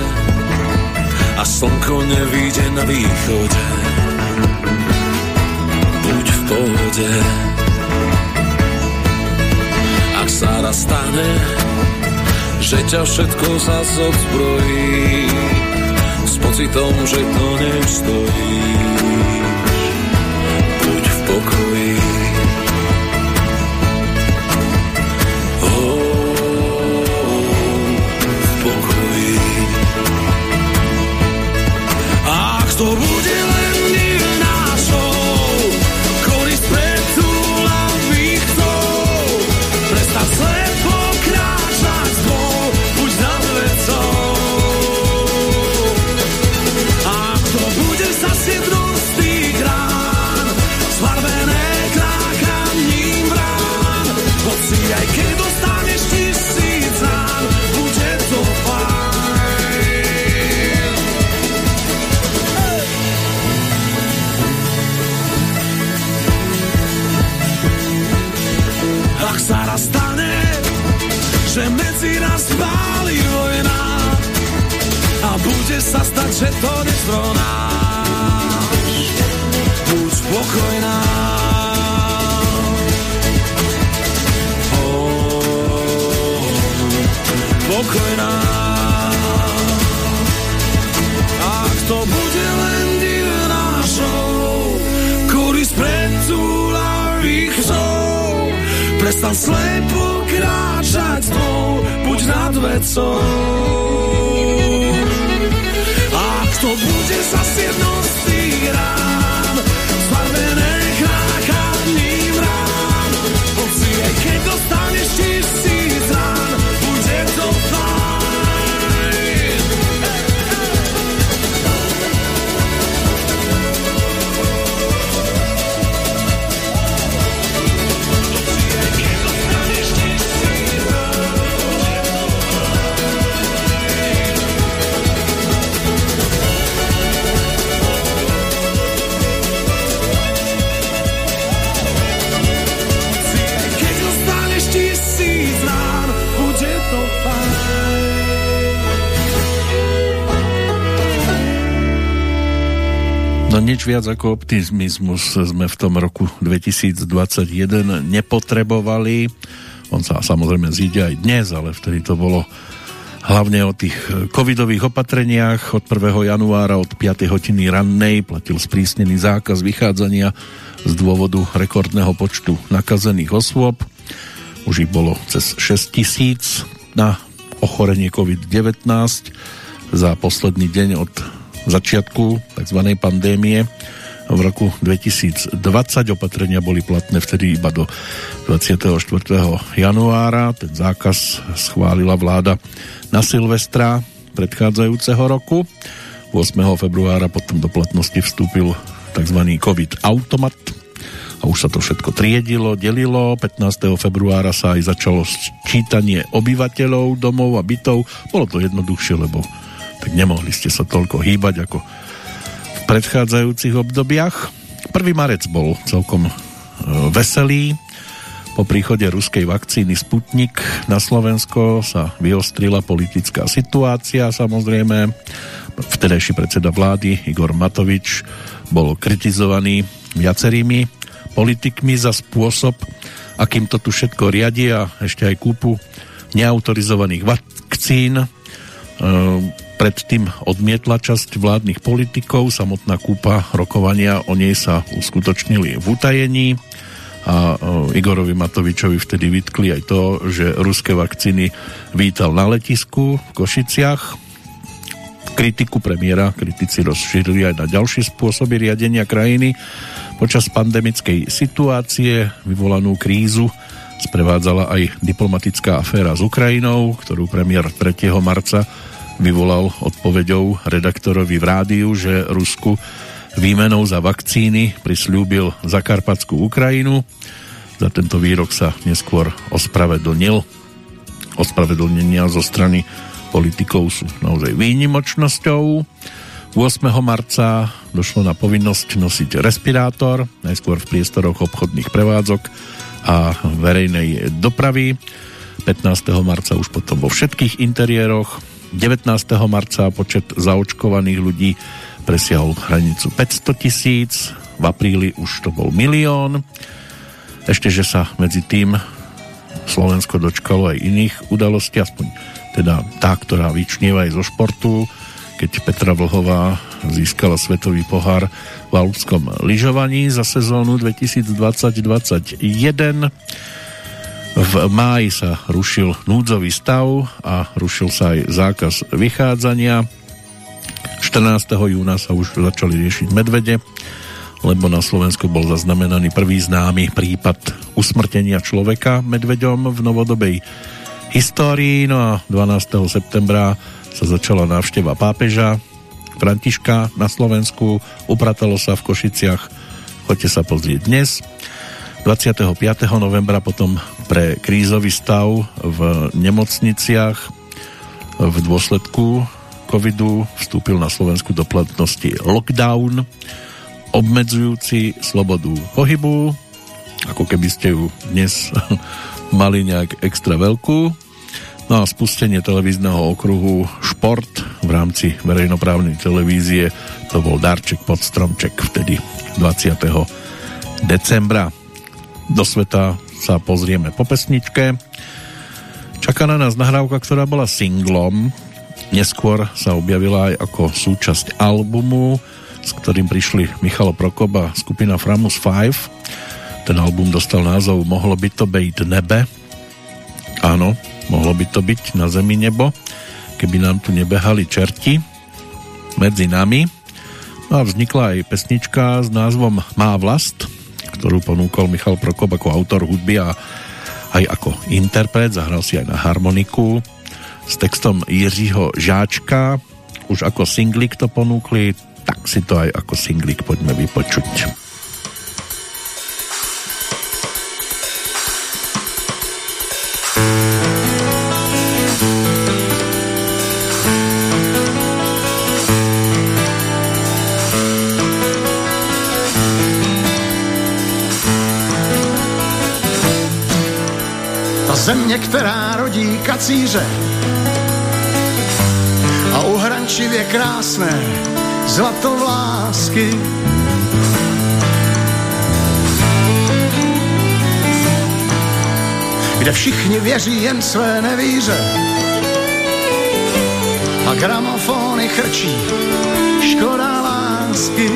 [SPEAKER 2] a slnko nevíde na východe. Buď v pohode. Ak sa raz stane, že ťa všetko zas odzbrojí s pocitom, že to nestojí. Buď v pokoji. Bude sa stať, že to nezrovnáš. Buď spokojná. Oh, Pokojná. Ak to bude len divná show, kvôli spretúlavých psov, prestan slepo kráčať tmou, buď nad vecou. To bude zase jedno z tých rán, zbarvené rán, hoci aj keď dostaneš tisíc
[SPEAKER 1] nič viac ako optimizmus sme v tom roku 2021 nepotrebovali. On sa samozrejme zíde aj dnes, ale vtedy to bolo hlavne o tých covidových opatreniach. Od 1. januára od 5. hodiny rannej platil sprísnený zákaz vychádzania z dôvodu rekordného počtu nakazených osôb. Už ich bolo cez 6 tisíc na ochorenie COVID-19 za posledný deň od začiatku tzv. pandémie v roku 2020. Opatrenia boli platné vtedy iba do 24. januára. Ten zákaz schválila vláda na Silvestra predchádzajúceho roku. 8. februára potom do platnosti vstúpil tzv. COVID-automat a už sa to všetko triedilo, delilo. 15. februára sa aj začalo sčítanie obyvateľov domov a bytov. Bolo to jednoduchšie, lebo nemohli ste sa toľko hýbať ako v predchádzajúcich obdobiach. 1. marec bol celkom e, veselý. Po príchode ruskej vakcíny Sputnik na Slovensko sa vyostrila politická situácia samozrejme. Vtedajší predseda vlády Igor Matovič bol kritizovaný viacerými politikmi za spôsob, akým to tu všetko riadi a ešte aj kúpu neautorizovaných vakcín. E, predtým odmietla časť vládnych politikov, samotná kúpa rokovania o nej sa uskutočnili v utajení a e, Igorovi Matovičovi vtedy vytkli aj to, že ruské vakcíny vítal na letisku v Košiciach. Kritiku premiéra kritici rozšírili aj na ďalšie spôsoby riadenia krajiny. Počas pandemickej situácie vyvolanú krízu sprevádzala aj diplomatická aféra s Ukrajinou, ktorú premiér 3. marca vyvolal odpoveďou redaktorovi v rádiu, že Rusku výmenou za vakcíny prislúbil Zakarpatskú Ukrajinu. Za tento výrok sa neskôr ospravedlnil. Ospravedlnenia zo strany politikov sú naozaj výnimočnosťou. 8. marca došlo na povinnosť nosiť respirátor, najskôr v priestoroch obchodných prevádzok a verejnej dopravy. 15. marca už potom vo všetkých interiéroch. 19. marca počet zaočkovaných ľudí presiahol hranicu 500 tisíc, v apríli už to bol milión. Ešte, že sa medzi tým Slovensko dočkalo aj iných udalostí, aspoň teda tá, ktorá vyčnieva aj zo športu, keď Petra Vlhová získala svetový pohár v alpskom lyžovaní za sezónu 2020-2021. V máji sa rušil núdzový stav a rušil sa aj zákaz vychádzania. 14. júna sa už začali riešiť medvede, lebo na Slovensku bol zaznamenaný prvý známy prípad usmrtenia človeka medveďom v novodobej histórii. No a 12. septembra sa začala návšteva pápeža Františka na Slovensku. Upratalo sa v Košiciach. Choďte sa pozrieť dnes. 25. novembra potom pre krízový stav v nemocniciach v dôsledku covidu vstúpil na Slovensku do platnosti lockdown obmedzujúci slobodu pohybu ako keby ste ju dnes mali nejak extra veľkú no a spustenie televízneho okruhu Šport v rámci verejnoprávnej televízie to bol darček pod stromček vtedy 20. decembra do sveta sa pozrieme po pesničke. Čaká na nás nahrávka, ktorá bola singlom. Neskôr sa objavila aj ako súčasť albumu, s ktorým prišli Michal Prokoba skupina Framus 5. Ten album dostal názov Mohlo by to byť nebe. Áno, mohlo by to byť na zemi nebo, keby nám tu nebehali čerti medzi nami. No a vznikla aj pesnička s názvom Má vlast, ktorú ponúkol Michal Prokop ako autor hudby a aj ako interpret, zahral si aj na harmoniku s textom Jiřího Žáčka, už ako singlik to ponúkli, tak si to aj ako singlik poďme vypočuť.
[SPEAKER 5] Země, která rodí kacíře a uhrančivě krásné zlatovlásky. Kde všichni věří jen své nevíře a gramofony chrčí škoda lásky.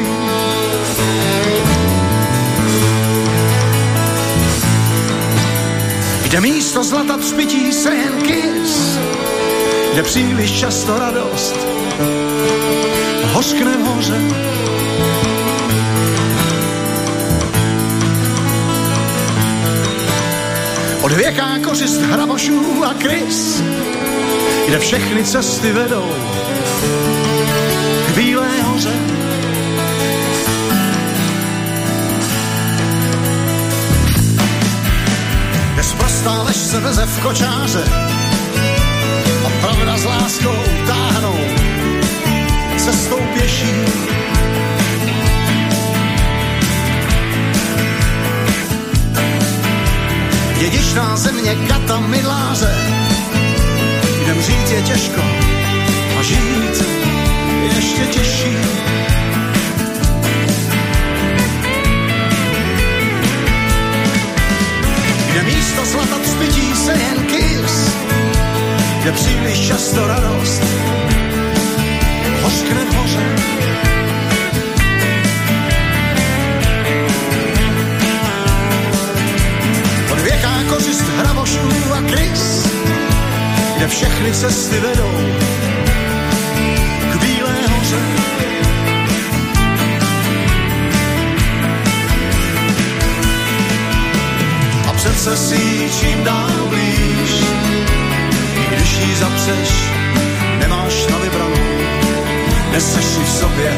[SPEAKER 5] Kde místo zlata vzpytí se jen kys, kde příliš často radost hořkne v hoře. Od věká kořist hrabošů a krys, kde všechny cesty vedou k Bílé hoře. Se v kočáře a pravda s láskou táhnou cestou pěší. Dědičná země kata mydláře, kde mřít je těžko a žít ještě těžší. Místo zlata vzpytí se jen kys, kde příliš často radost. Hořkne hoře. Odvěká kořist hrabošů a krys, kde všechny cesty vedou přece si čím dál blíž. I když jí zapřeš, nemáš na vybranou. Neseš si v sobě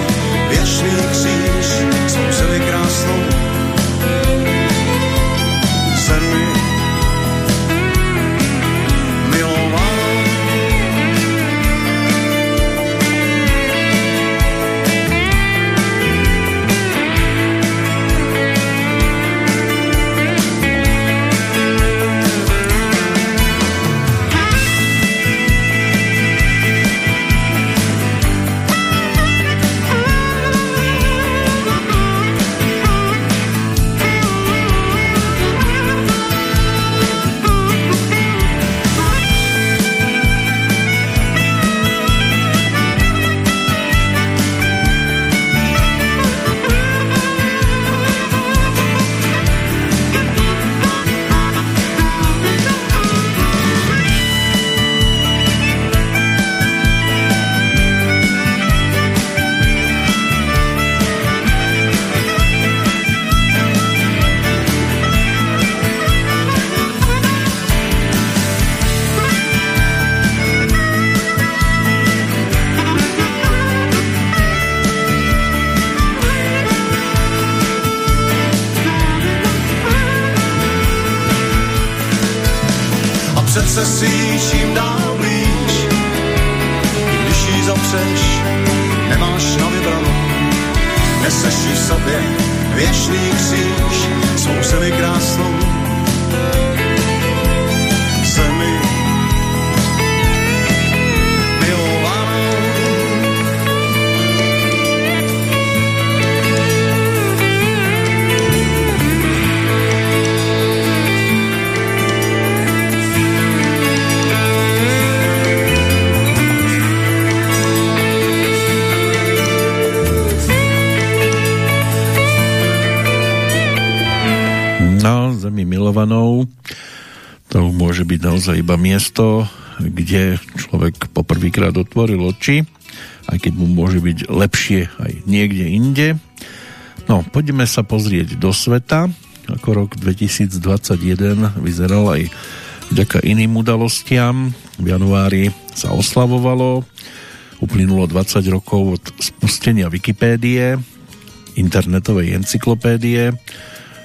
[SPEAKER 5] věčný kříž, svou zemi krásnou.
[SPEAKER 1] Naozaj iba miesto, kde človek poprvýkrát otvoril oči, aj keď mu môže byť lepšie aj niekde inde. No, poďme sa pozrieť do sveta. Ako rok 2021 vyzeral aj vďaka iným udalostiam. V januári sa oslavovalo, uplynulo 20 rokov od spustenia Wikipédie, internetovej encyklopédie,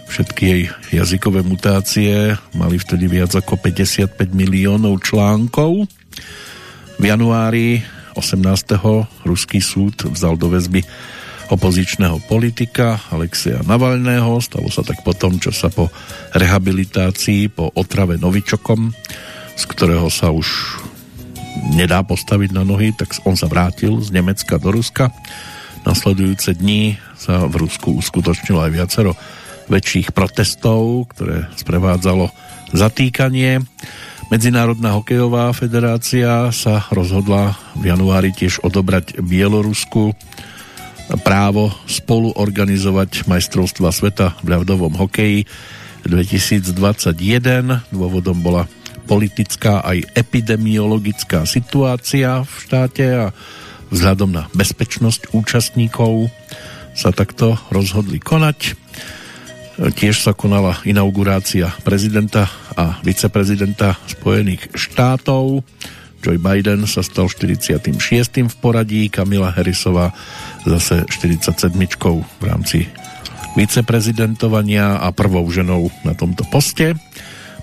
[SPEAKER 1] Všetky jej jazykové mutácie mali vtedy viac ako 55 miliónov článkov. V januári 18. ruský súd vzal do väzby opozičného politika Alexeja Navalného. Stalo sa tak potom, čo sa po rehabilitácii, po otrave novičokom, z ktorého sa už nedá postaviť na nohy, tak on sa vrátil z Nemecka do Ruska. Nasledujúce dni sa v Rusku uskutočnilo aj viacero väčších protestov, ktoré sprevádzalo zatýkanie. Medzinárodná hokejová federácia sa rozhodla v januári tiež odobrať Bielorusku právo spolu organizovať majstrovstva sveta v ľavdovom hokeji 2021. Dôvodom bola politická aj epidemiologická situácia v štáte a vzhľadom na bezpečnosť účastníkov sa takto rozhodli konať. Tiež sa konala inaugurácia prezidenta a viceprezidenta Spojených štátov. Joe Biden sa stal 46. v poradí, Kamila Harrisová zase 47. v rámci viceprezidentovania a prvou ženou na tomto poste.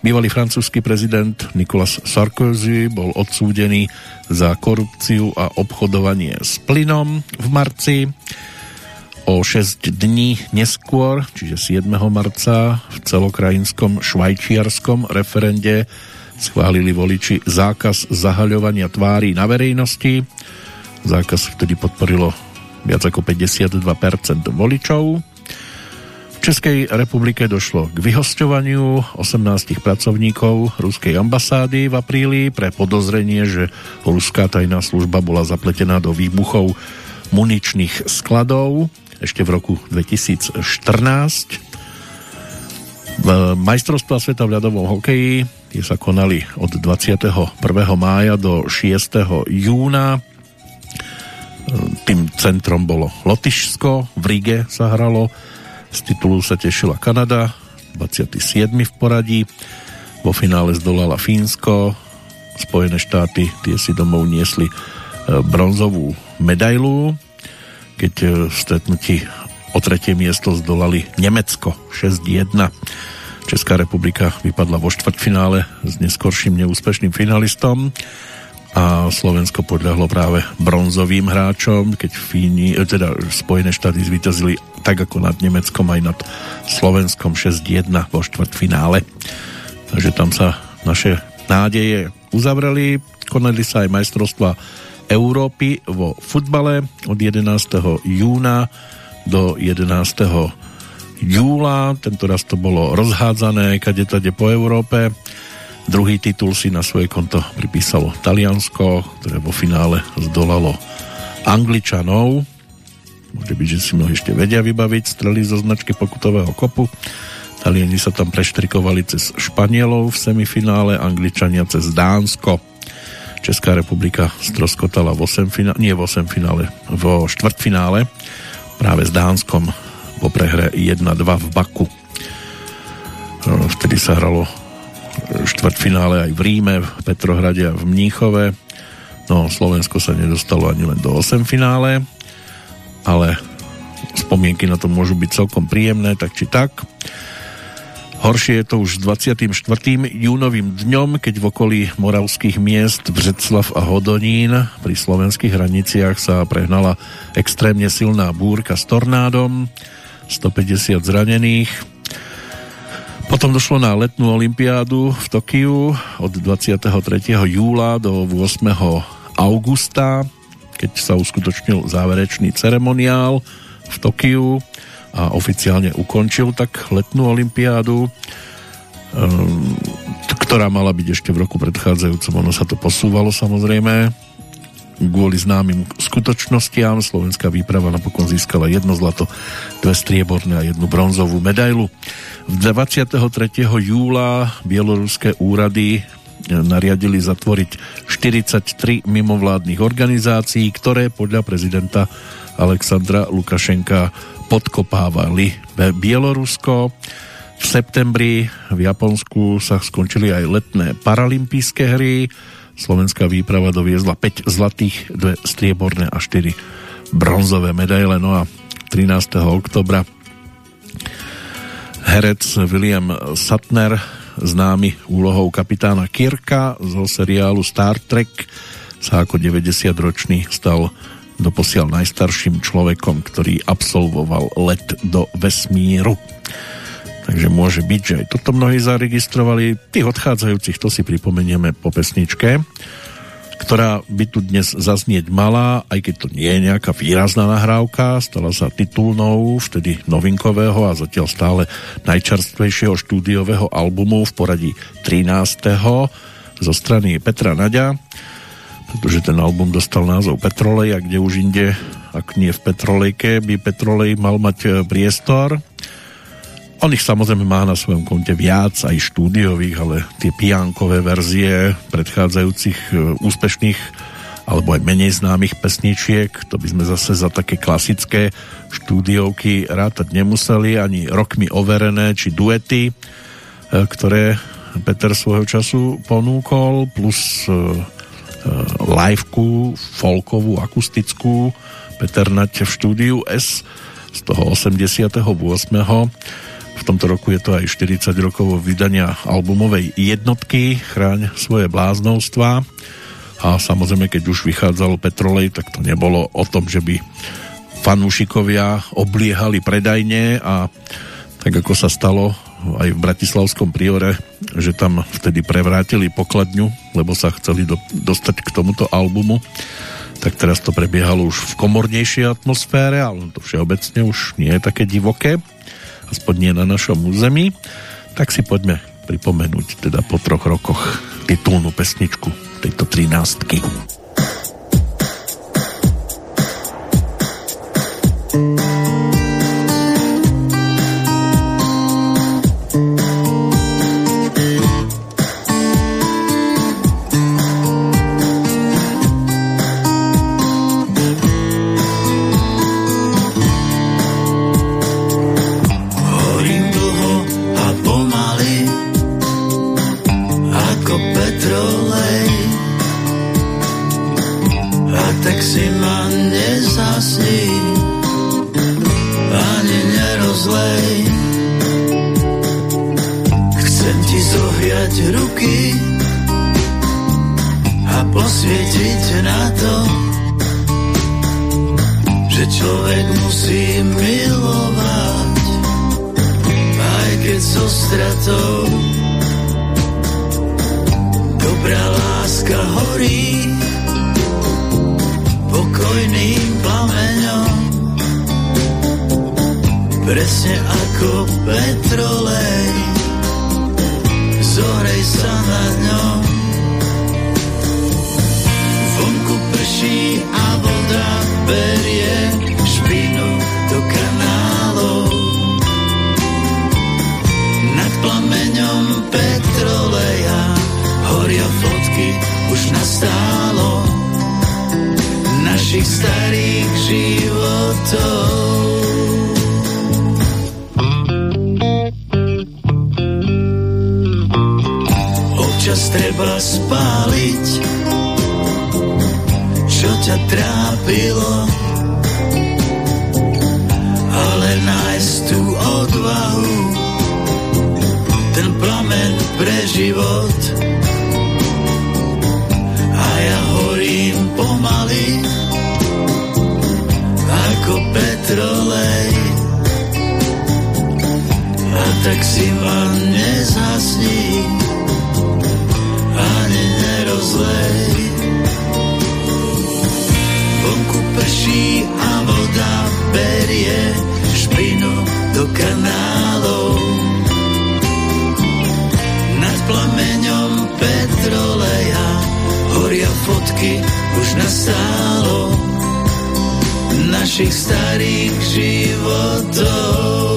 [SPEAKER 1] Bývalý francúzsky prezident Nicolas Sarkozy bol odsúdený za korupciu a obchodovanie s plynom v marci. O 6 dní neskôr, čiže 7. marca, v celokrajinskom švajčiarskom referende schválili voliči zákaz zahaľovania tvári na verejnosti. Zákaz vtedy podporilo viac ako 52% voličov. V Českej republike došlo k vyhosťovaniu 18 pracovníkov ruskej ambasády v apríli pre podozrenie, že ruská tajná služba bola zapletená do výbuchov muničných skladov ešte v roku 2014. Majstrovstvá sveta v ľadovom hokeji tie sa konali od 21. mája do 6. júna. Tým centrom bolo Lotyšsko, v Rige sa hralo, z titulu sa tešila Kanada, 27. v poradí, vo finále zdolala Fínsko, Spojené štáty tie si domov niesli e, bronzovú medailu keď e, v stretnutí o tretie miesto zdolali Nemecko 6-1. Česká republika vypadla vo štvrtfinále s neskorším neúspešným finalistom a Slovensko podľahlo práve bronzovým hráčom, keď Fíni, e, teda Spojené štáty zvýťazili tak ako nad Nemeckom aj nad Slovenskom 6-1 vo štvrtfinále. Takže tam sa naše nádeje uzavreli, konali sa aj majstrovstva Európy vo futbale od 11. júna do 11. júla. Tento raz to bolo rozhádzané kade tade po Európe. Druhý titul si na svoje konto pripísalo Taliansko, ktoré vo finále zdolalo Angličanov. Môže byť, že si mnohí ešte vedia vybaviť strely zo značky pokutového kopu. Taliani sa tam preštrikovali cez Španielov v semifinále, Angličania cez Dánsko. Česká republika stroskotala v 8 finále, nie v 8 finále, vo štvrtfinále práve s Dánskom po prehre 1-2 v Baku. No, vtedy sa hralo štvrtfinále aj v Ríme, v Petrohrade a v Mníchove. No, Slovensko sa nedostalo ani len do 8 finále, ale spomienky na to môžu byť celkom príjemné, tak či tak. Horšie je to už s 24. júnovým dňom, keď v okolí moravských miest Břeclav a Hodonín pri slovenských hraniciach sa prehnala extrémne silná búrka s tornádom, 150 zranených. Potom došlo na letnú olympiádu v Tokiu od 23. júla do 8. augusta, keď sa uskutočnil záverečný ceremoniál v Tokiu a oficiálne ukončil tak letnú olympiádu, ehm, ktorá mala byť ešte v roku predchádzajúcom. Ono sa to posúvalo samozrejme kvôli známym skutočnostiam. Slovenská výprava napokon získala jedno zlato, dve strieborné a jednu bronzovú medailu. V 23. júla bieloruské úrady nariadili zatvoriť 43 mimovládnych organizácií, ktoré podľa prezidenta Alexandra Lukašenka podkopávali Bielorusko. V septembri v Japonsku sa skončili aj letné paralympijské hry. Slovenská výprava doviezla 5 zlatých, 2 strieborné a 4 bronzové medaile. No a 13. oktobra herec William Satner, známy úlohou kapitána Kirka zo seriálu Star Trek, sa ako 90-ročný stal doposiaľ najstarším človekom, ktorý absolvoval let do vesmíru. Takže môže byť, že aj toto mnohí zaregistrovali. Tých odchádzajúcich to si pripomenieme po pesničke, ktorá by tu dnes zaznieť mala, aj keď to nie je nejaká výrazná nahrávka, stala sa titulnou, vtedy novinkového a zatiaľ stále najčerstvejšieho štúdiového albumu v poradí 13. zo strany Petra Naďa pretože ten album dostal názov Petrolej a kde už inde, ak nie v Petrolejke, by Petrolej mal mať e, priestor. On ich samozrejme má na svojom konte viac, aj štúdiových, ale tie piankové verzie predchádzajúcich e, úspešných alebo aj menej známych pesničiek, to by sme zase za také klasické štúdiovky rátať nemuseli, ani rokmi overené, či duety, e, ktoré Peter svojho času ponúkol, plus liveku, folkovú, akustickú Peter Nať v štúdiu S z toho 88. V tomto roku je to aj 40 rokov vydania albumovej jednotky Chráň svoje bláznovstva a samozrejme, keď už vychádzal Petrolej, tak to nebolo o tom, že by fanúšikovia obliehali predajne a tak ako sa stalo aj v Bratislavskom priore, že tam vtedy prevrátili pokladňu, lebo sa chceli do, dostať k tomuto albumu. Tak teraz to prebiehalo už v komornejšej atmosfére, ale to všeobecne už nie je také divoké, aspoň nie na našom území. Tak si poďme pripomenúť teda po troch rokoch titulnú pesničku tejto trinástky.
[SPEAKER 6] ňom petroleja, horia fotky už nastálo. Našich starých životov. Občas treba spáliť, čo ťa trápilo, ale nájsť tú odvahu ten plamen pre život. A ja horím pomaly, ako petrolej. A tak si ma nezhasní, ani nerozlej. Vonku prší a voda berie špinu do kanálov. Fotky už nastálo našich starých životov.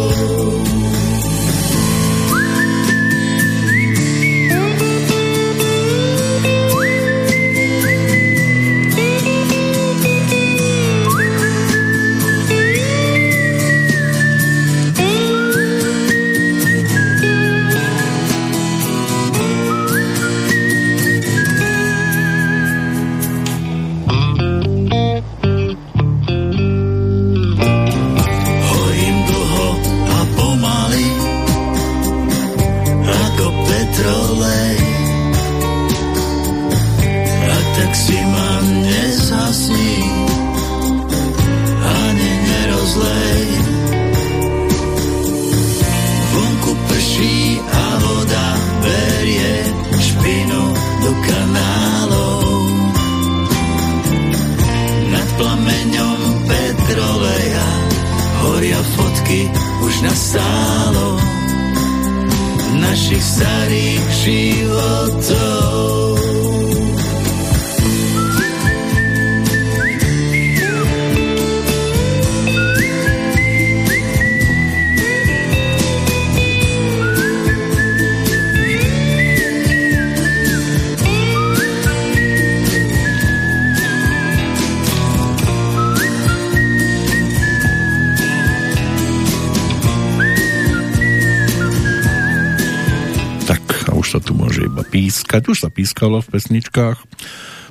[SPEAKER 1] Pískať. Už sa pískalo v pesničkách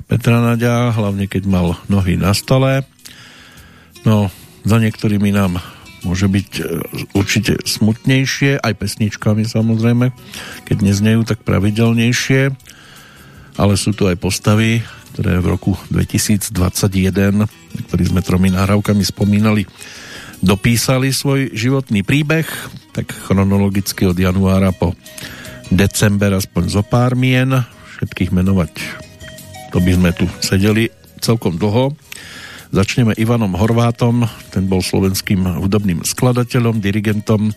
[SPEAKER 1] Petra Nadia, hlavne keď mal nohy na stole. No, za niektorými nám môže byť e, určite smutnejšie, aj pesničkami samozrejme, keď neznejú tak pravidelnejšie, ale sú tu aj postavy, ktoré v roku 2021, ktorý sme tromi nahrávkami spomínali, dopísali svoj životný príbeh, tak chronologicky od januára po december aspoň zo pár mien, všetkých menovať, to by sme tu sedeli celkom dlho. Začneme Ivanom Horvátom, ten bol slovenským hudobným skladateľom, dirigentom,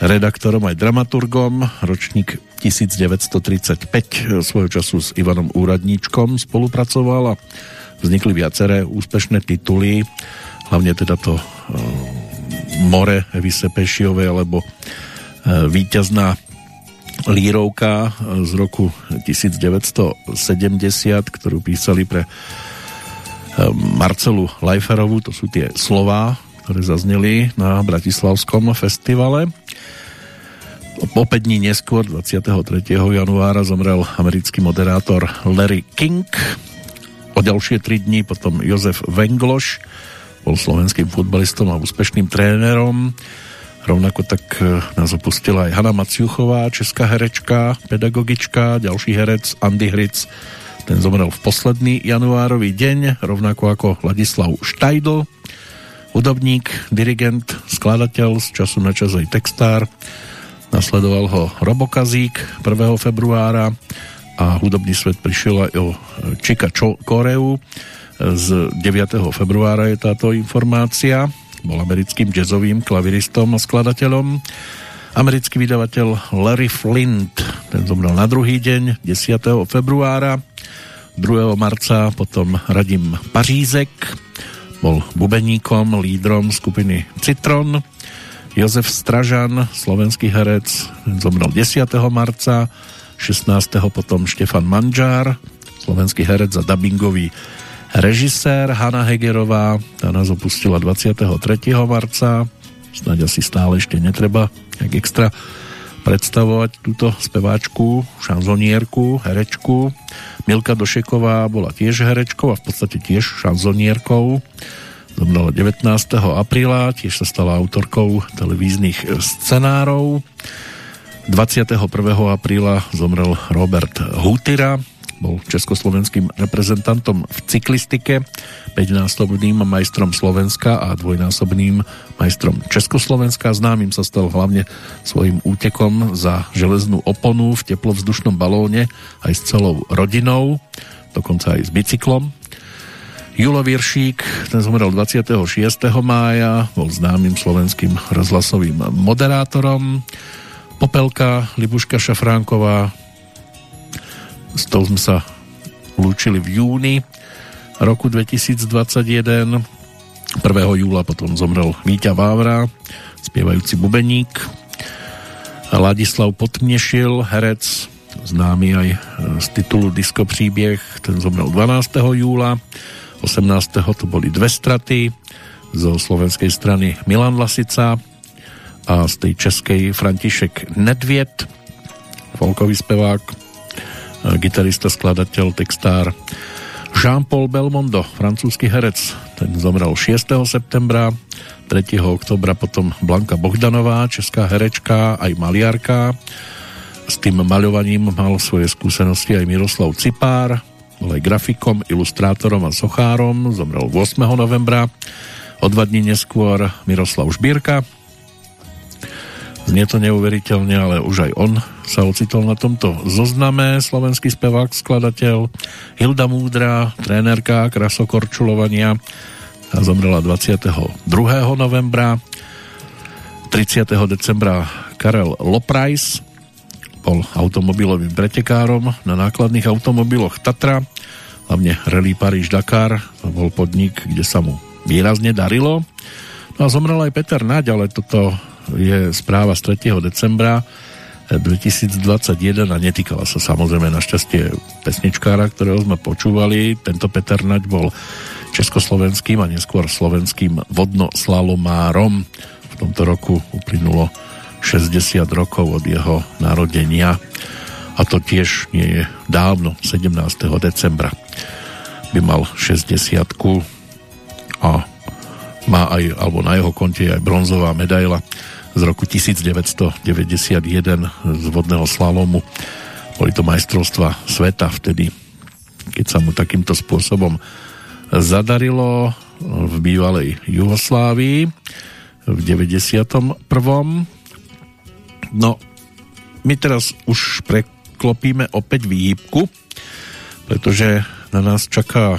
[SPEAKER 1] redaktorom aj dramaturgom, ročník 1935 svojho času s Ivanom Úradníčkom spolupracoval a vznikli viaceré úspešné tituly, hlavne teda to uh, More Evise Pešiovej alebo uh, víťazná lírovka z roku 1970, ktorú písali pre eh, Marcelu Lajferovu, to sú tie slová, ktoré zazneli na Bratislavskom festivale. O 5 dní neskôr, 23. januára, zomrel americký moderátor Larry King. O ďalšie 3 dní potom Jozef Vengloš, bol slovenským futbalistom a úspešným trénerom Rovnako tak e, nás opustila aj Hanna Maciuchová, česká herečka, pedagogička, ďalší herec Andy Hric, ten zomrel v posledný januárový deň, rovnako ako Ladislav Štajdl, hudobník, dirigent, skladateľ, z času na čas aj textár. Nasledoval ho Robokazík 1. februára a hudobný svet prišiel aj o Čika Koreu. Z 9. februára je táto informácia bol americkým jazzovým klaviristom a skladateľom. Americký vydavateľ Larry Flint, ten zomrel na druhý deň, 10. februára. 2. marca potom Radim Pařízek, bol bubeníkom, lídrom skupiny Citron. Jozef Stražan, slovenský herec, ten zomrel 10. marca. 16. potom Štefan Manžár, slovenský herec a dubbingový režisér Hanna Hegerová, tá nás opustila 23. marca, snáď asi stále ešte netreba jak extra predstavovať túto speváčku, šanzonierku, herečku. Milka Došeková bola tiež herečkou a v podstate tiež šanzonierkou. Zomrela 19. apríla, tiež sa stala autorkou televíznych scenárov. 21. apríla zomrel Robert Hutira, bol československým reprezentantom v cyklistike, 5-násobným majstrom Slovenska a dvojnásobným majstrom Československa. Známym sa stal hlavne svojim útekom za železnú oponu v teplovzdušnom balóne aj s celou rodinou, dokonca aj s bicyklom. Julo Viršík, ten zomrel 26. mája, bol známym slovenským rozhlasovým moderátorom. Popelka Libuška Šafránková, s tou sme sa lúčili v júni roku 2021. 1. júla potom zomrel Víťa Vávra, spievajúci bubeník. Ladislav Potmnešil, herec, známy aj z titulu Disco príbeh, ten zomrel 12. júla. 18. to boli dve straty, zo slovenskej strany Milan Lasica a z tej českej František Nedviet, folkový spevák gitarista, skladateľ, textár Jean-Paul Belmondo, francúzsky herec, ten zomrel 6. septembra, 3. oktobra potom Blanka Bohdanová, česká herečka, aj maliarka. S tým maľovaním mal svoje skúsenosti aj Miroslav Cipár, bol aj grafikom, ilustrátorom a sochárom, zomrel 8. novembra. O dva dní neskôr Miroslav Šbírka, Znie to neuveriteľne, ale už aj on sa ocitol na tomto zozname. Slovenský spevák, skladateľ Hilda Múdra, trénerka krasokorčulovania a zomrela 22. novembra. 30. decembra Karel Loprajs bol automobilovým pretekárom na nákladných automobiloch Tatra, hlavne Rally Paríž-Dakar, to bol podnik, kde sa mu výrazne darilo. No a zomrel aj Peter Naď, ale toto je správa z 3. decembra 2021 a netýkala sa samozrejme našťastie pesničkára, ktorého sme počúvali. Tento Peter Naď bol československým a neskôr slovenským vodnoslalomárom. V tomto roku uplynulo 60 rokov od jeho narodenia a to tiež nie je dávno, 17. decembra by mal 60 a má aj, alebo na jeho konte je aj bronzová medaila z roku 1991 z vodného slalomu. Boli to majstrovstva sveta vtedy, keď sa mu takýmto spôsobom zadarilo v bývalej Jugoslávii v 91. No, my teraz už preklopíme opäť výhybku, pretože na nás čaká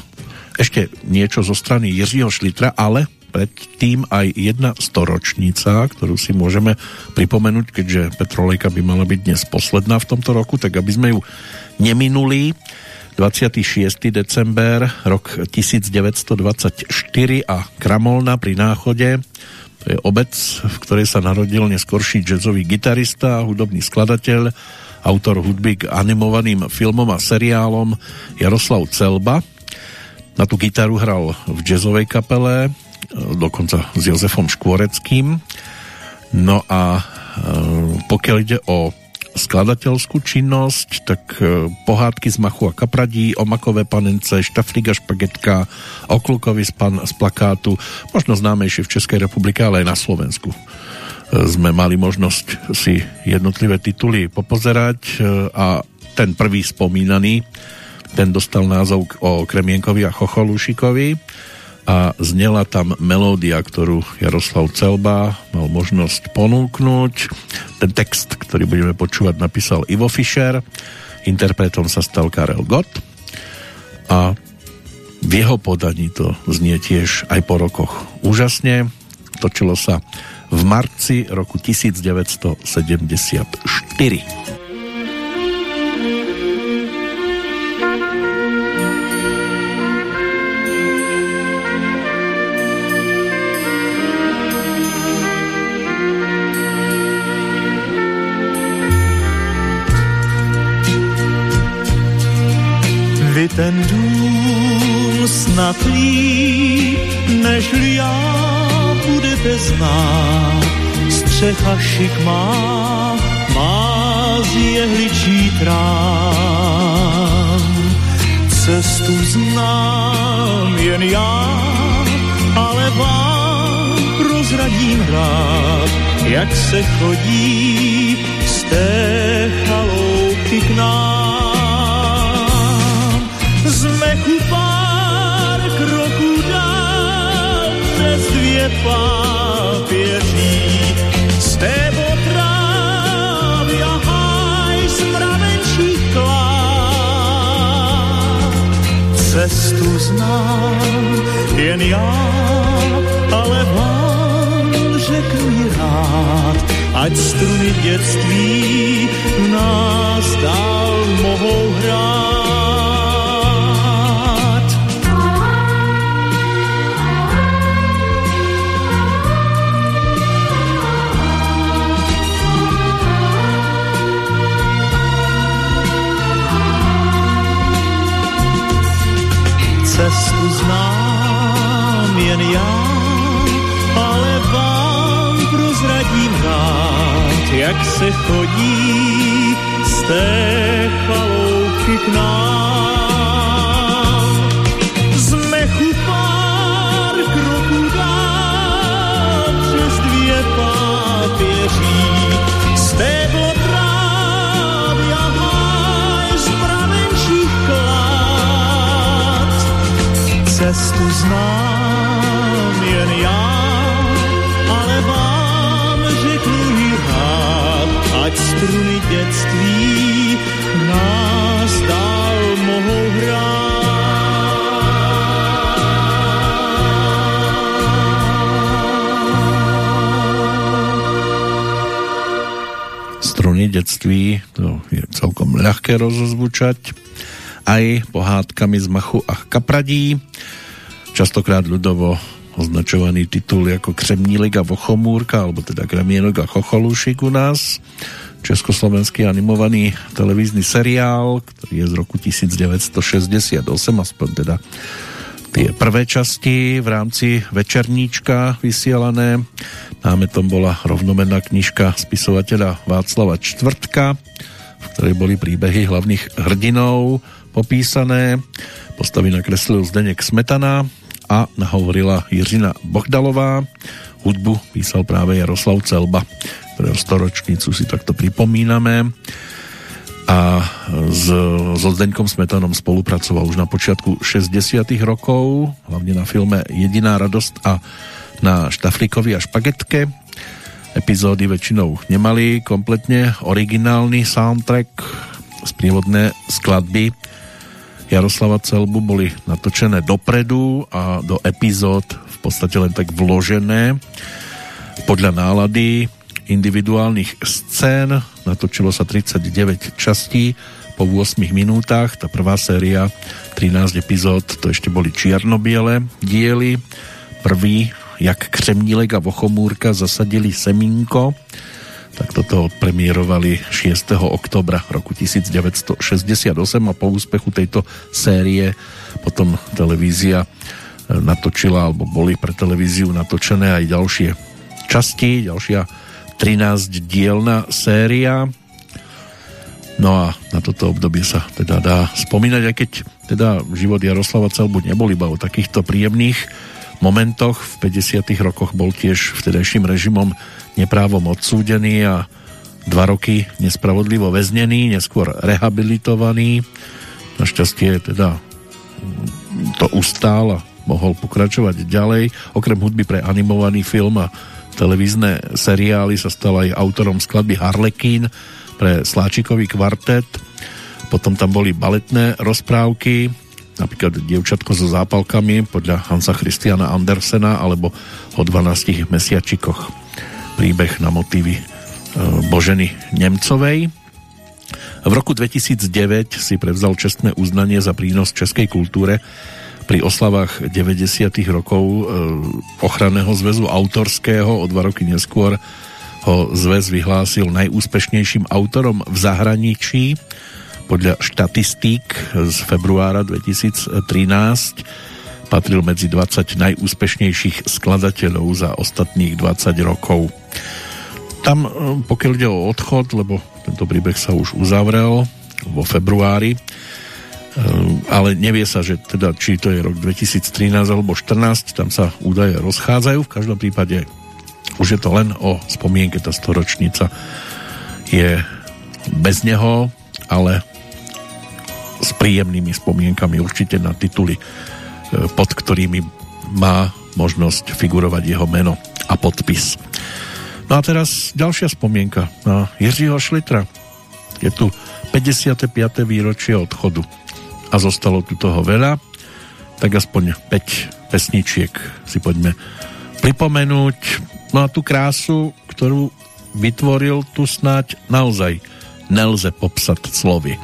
[SPEAKER 1] ešte niečo zo strany Jiřího Šlitra, ale predtým aj jedna storočnica, ktorú si môžeme pripomenúť, keďže Petrolejka by mala byť dnes posledná v tomto roku, tak aby sme ju neminuli. 26. december, rok 1924 a Kramolna pri Náchode. To je obec, v ktorej sa narodil neskorší jazzový gitarista a hudobný skladateľ, autor hudby k animovaným filmom a seriálom Jaroslav Celba. Na tú gitaru hral v jazzovej kapele dokonca s Jozefom Škvoreckým. No a e, pokiaľ ide o skladateľskú činnosť, tak e, pohádky z machu a kapradí, omakové panence, štafliga špagetka, oklukový span z plakátu, možno známejšie v Českej republike, ale aj na Slovensku. E, sme mali možnosť si jednotlivé tituly popozerať a ten prvý spomínaný, ten dostal názov o Kremienkovi a Chocholušikovi a znela tam melódia, ktorú Jaroslav Celba mal možnosť ponúknuť. Ten text, ktorý budeme počúvať, napísal Ivo Fischer, interpretom sa stal Karel Gott a v jeho podaní to znie tiež aj po rokoch úžasne. Točilo sa v marci roku 1974.
[SPEAKER 7] ten dům snad líp, než já budete znát. Střecha šik má, z jehličí trám. Cestu znám jen já, ale vám prozradím rád, jak se chodí z té chaloupky k nám. Pár kroků dál přes dvě pápěří. Z té potrávy a háj z mravenčích. Cestu znám jen já, ale vám řeknu rád, ať struny dětství v nás dál mohou hrát. Znám jen já, ale vám prozradím rád, jak se chodí z té chaloupky k nám. Cestu znám jen já, ale vám řeknu ji rád, ať struny dětství nás dál mohou
[SPEAKER 1] Struny detství, to je celkom ľahké rozozvučať aj pohádkami z machu a kapradí. Častokrát ľudovo označovaný titul ako Křemnílek a Vochomúrka, alebo teda Kremienok a Chocholúšik u nás. Československý animovaný televízny seriál, ktorý je z roku 1968, aspoň teda tie prvé časti v rámci Večerníčka vysielané. Námetom bola rovnomenná knižka spisovateľa Václava Čtvrtka, v ktorej boli príbehy hlavných hrdinov popísané. Postavy nakreslil Zdeněk Smetana a nahovorila Jiřina Bohdalová. Hudbu písal práve Jaroslav Celba, ktorého storočnicu si takto pripomíname a s, so Zdeňkom Smetanom spolupracoval už na počiatku 60 rokov, hlavne na filme Jediná radosť a na Štaflíkovi a špagetke. Epizódy väčšinou nemali kompletne originálny soundtrack, sprievodné skladby Jaroslava Celbu boli natočené dopredu a do epizód v podstate len tak vložené podľa nálady individuálnych scén. Natočilo sa 39 častí po 8 minútach. Tá prvá séria, 13 epizód, to ešte boli čiernobiele diely. Prvý, jak Křemnílek a Vochomúrka zasadili semínko, tak toto odpremierovali 6. oktobra roku 1968 a po úspechu tejto série potom televízia natočila, alebo boli pre televíziu natočené aj ďalšie časti, ďalšia 13 dielna séria. No a na toto obdobie sa teda dá spomínať, aj keď teda život Jaroslava Celbu nebol iba o takýchto príjemných momentoch. V 50 rokoch bol tiež vtedajším režimom neprávom odsúdený a dva roky nespravodlivo väznený, neskôr rehabilitovaný. Našťastie teda to ustál a mohol pokračovať ďalej. Okrem hudby pre animovaný film a televízne seriály sa stal aj autorom skladby Harlequin pre Sláčikový kvartet. Potom tam boli baletné rozprávky, napríklad Dievčatko so zápalkami podľa Hansa Christiana Andersena alebo o 12 mesiačikoch príbeh na motívy e, Boženy Nemcovej. V roku 2009 si prevzal čestné uznanie za prínos českej kultúre pri oslavách 90. rokov e, ochranného zväzu autorského o dva roky neskôr ho zväz vyhlásil najúspešnejším autorom v zahraničí podľa štatistík z februára 2013 patril medzi 20 najúspešnejších skladateľov za ostatných 20 rokov. Tam, e, pokiaľ ide o odchod, lebo tento príbeh sa už uzavrel vo februári, Ehm, ale nevie sa, že teda či to je rok 2013 alebo 14, tam sa údaje rozchádzajú, v každom prípade už je to len o spomienke, tá storočnica je bez neho, ale s príjemnými spomienkami určite na tituly, e, pod ktorými má možnosť figurovať jeho meno a podpis. No a teraz ďalšia spomienka na Jiřího Šlitra. Je tu 55. výročie odchodu a zostalo tu toho veľa, tak aspoň 5 pesničiek si poďme pripomenúť. No a tú krásu, ktorú vytvoril tu snáď naozaj nelze popsat slovy.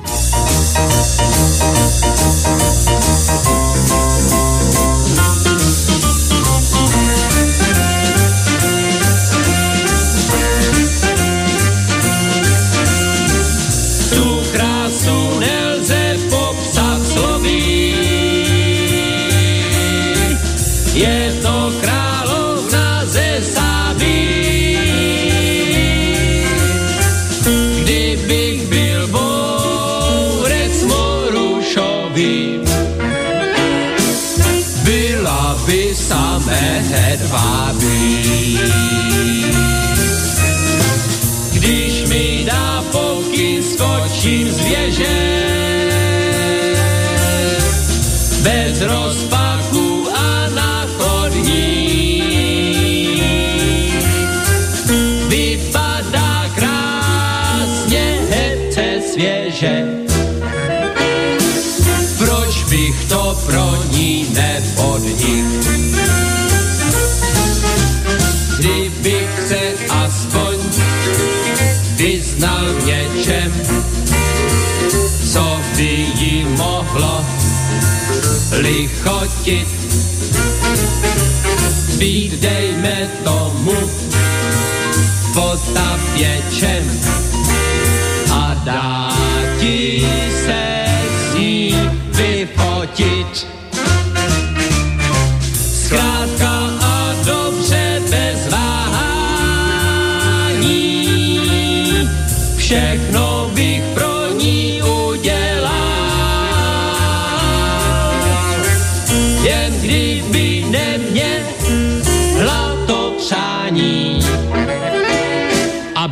[SPEAKER 8] Lichotit. Být dejme tomu potapěčem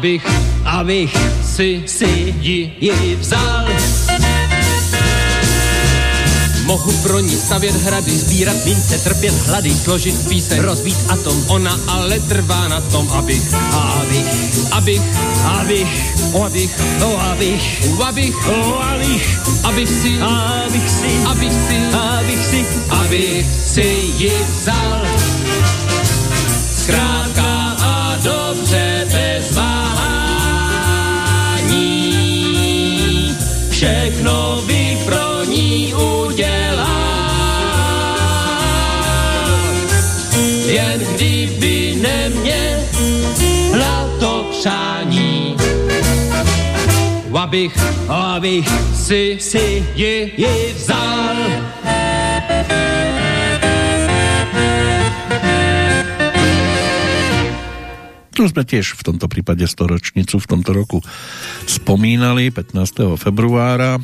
[SPEAKER 8] abych, abych si, si ji, ji vzal. Mohu pro ní stavět hrady, sbírat mince, trpět hlady, složit píseň, rozbít atom. Ona ale trvá na tom, abych, abych, abych, abych, abych, o abych, abych, abych, abych si, abych si, abych si, abych si, abych si ji vzal. Všechno bych pro ní udělal. Jen kdyby neměla to přání, abych, abych si, si ji, ji vzal.
[SPEAKER 1] Tu sme tiež v tomto prípade storočnicu v tomto roku spomínali 15. februára,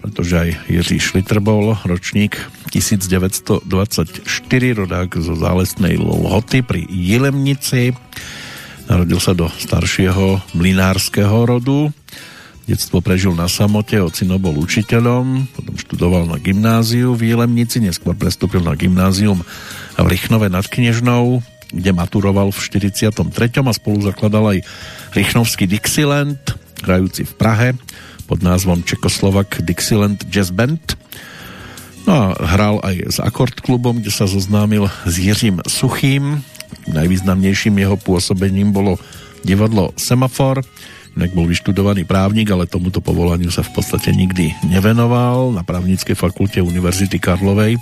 [SPEAKER 1] pretože aj Jiří Šlitr bol ročník 1924, rodák zo zálesnej Lhoty pri Jilemnici. Narodil sa do staršieho mlinárskeho rodu. Detstvo prežil na samote, ocino bol učiteľom, potom študoval na gymnáziu v Jilemnici, neskôr prestúpil na gymnázium v Rychnove nad Knežnou, kde maturoval v 43. a spolu zakladal aj Rychnovský Dixieland, hrajúci v Prahe pod názvom Čekoslovak Dixieland Jazz Band. No a hral aj s Akord klubom, kde sa zoznámil s Jiřím Suchým. Najvýznamnejším jeho pôsobením bolo divadlo Semafor, inak bol vyštudovaný právnik, ale tomuto povolaniu sa v podstate nikdy nevenoval. Na právnickej fakulte Univerzity Karlovej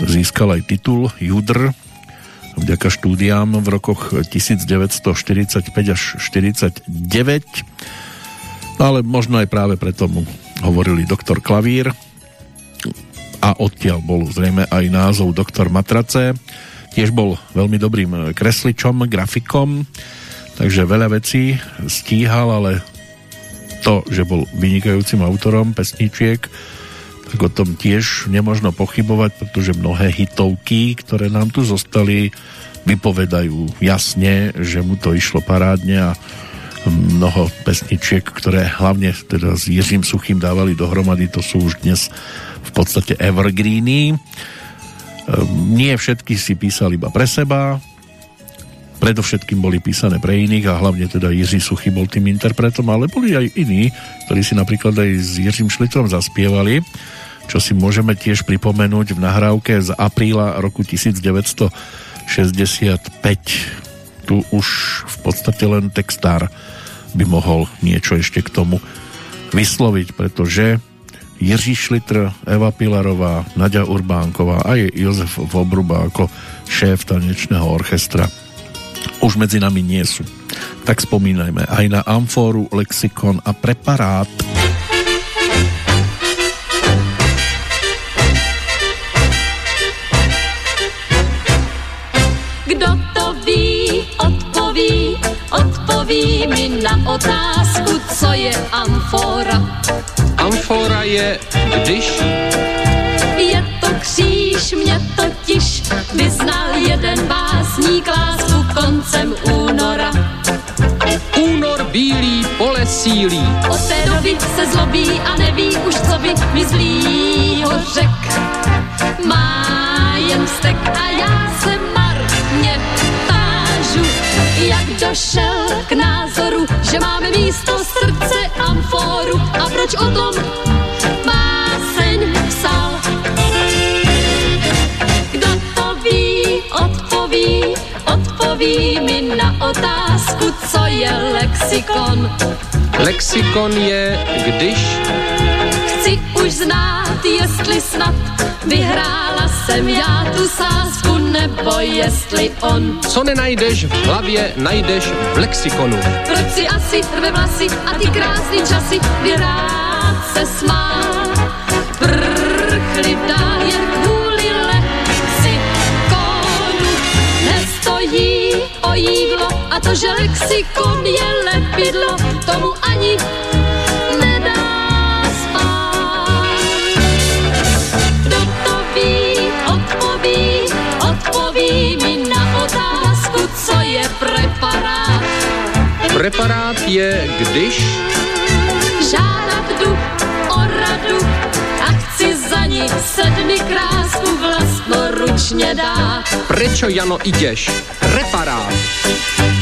[SPEAKER 1] získal aj titul Judr, vďaka štúdiám v rokoch 1945 až 49. Ale možno aj práve preto mu hovorili doktor Klavír a odtiaľ bol zrejme aj názov doktor Matrace. Tiež bol veľmi dobrým kresličom, grafikom, takže veľa vecí stíhal, ale to, že bol vynikajúcim autorom pesničiek, tak o tom tiež nemožno pochybovať, pretože mnohé hitovky, ktoré nám tu zostali, vypovedajú jasne, že mu to išlo parádne a mnoho pesničiek, ktoré hlavne teda s Jiřím Suchým dávali dohromady, to sú už dnes v podstate evergreeny. Ehm, nie všetky si písali iba pre seba, predovšetkým boli písané pre iných a hlavne teda Jiří Suchý bol tým interpretom, ale boli aj iní, ktorí si napríklad aj s Jiřím Šlitrom zaspievali, čo si môžeme tiež pripomenúť v nahrávke z apríla roku 1965. Tu už v podstate len textár by mohol niečo ešte k tomu vysloviť, pretože Jiří Šlitr, Eva Pilarová, Nadia Urbánková a aj Jozef Vobruba ako šéf tanečného orchestra už medzi nami nie sú. Tak spomínajme aj na amfóru, lexikon a preparát.
[SPEAKER 9] Kdo otázku, co je amfora.
[SPEAKER 10] Amfora je, když...
[SPEAKER 9] Je to kříž, mě totiž vyznal jeden básník lásku koncem února.
[SPEAKER 10] Únor bílý pole sílí.
[SPEAKER 9] Od té doby se zlobí a neví už, co by mi zlýho řek. Má jen stek a já se marně tážu, jak došel k názoru, že máme místo srdce amforu a proč o tom báseň psal. Kdo to ví, odpoví, odpoví mi na otázku, co je lexikon.
[SPEAKER 10] Lexikon je, když...
[SPEAKER 9] Chci už znát, jestli snad vyhrála jsem já tu sásku, nebo jestli on.
[SPEAKER 10] Co nenajdeš v hlavě, najdeš v lexikonu.
[SPEAKER 9] Proč si asi rve vlasy a ty krásný časy, rád se smál. Prchli dál jen kvůli lexikonu. Nestojí o jídlo a to, že lexikon je lepidlo, tomu ani preparát.
[SPEAKER 10] Preparát je, když...
[SPEAKER 9] Žádat jdu o radu a chci za ní sedmi krásku vlastnoručně dát.
[SPEAKER 10] Prečo, Jano, ideš? Preparát.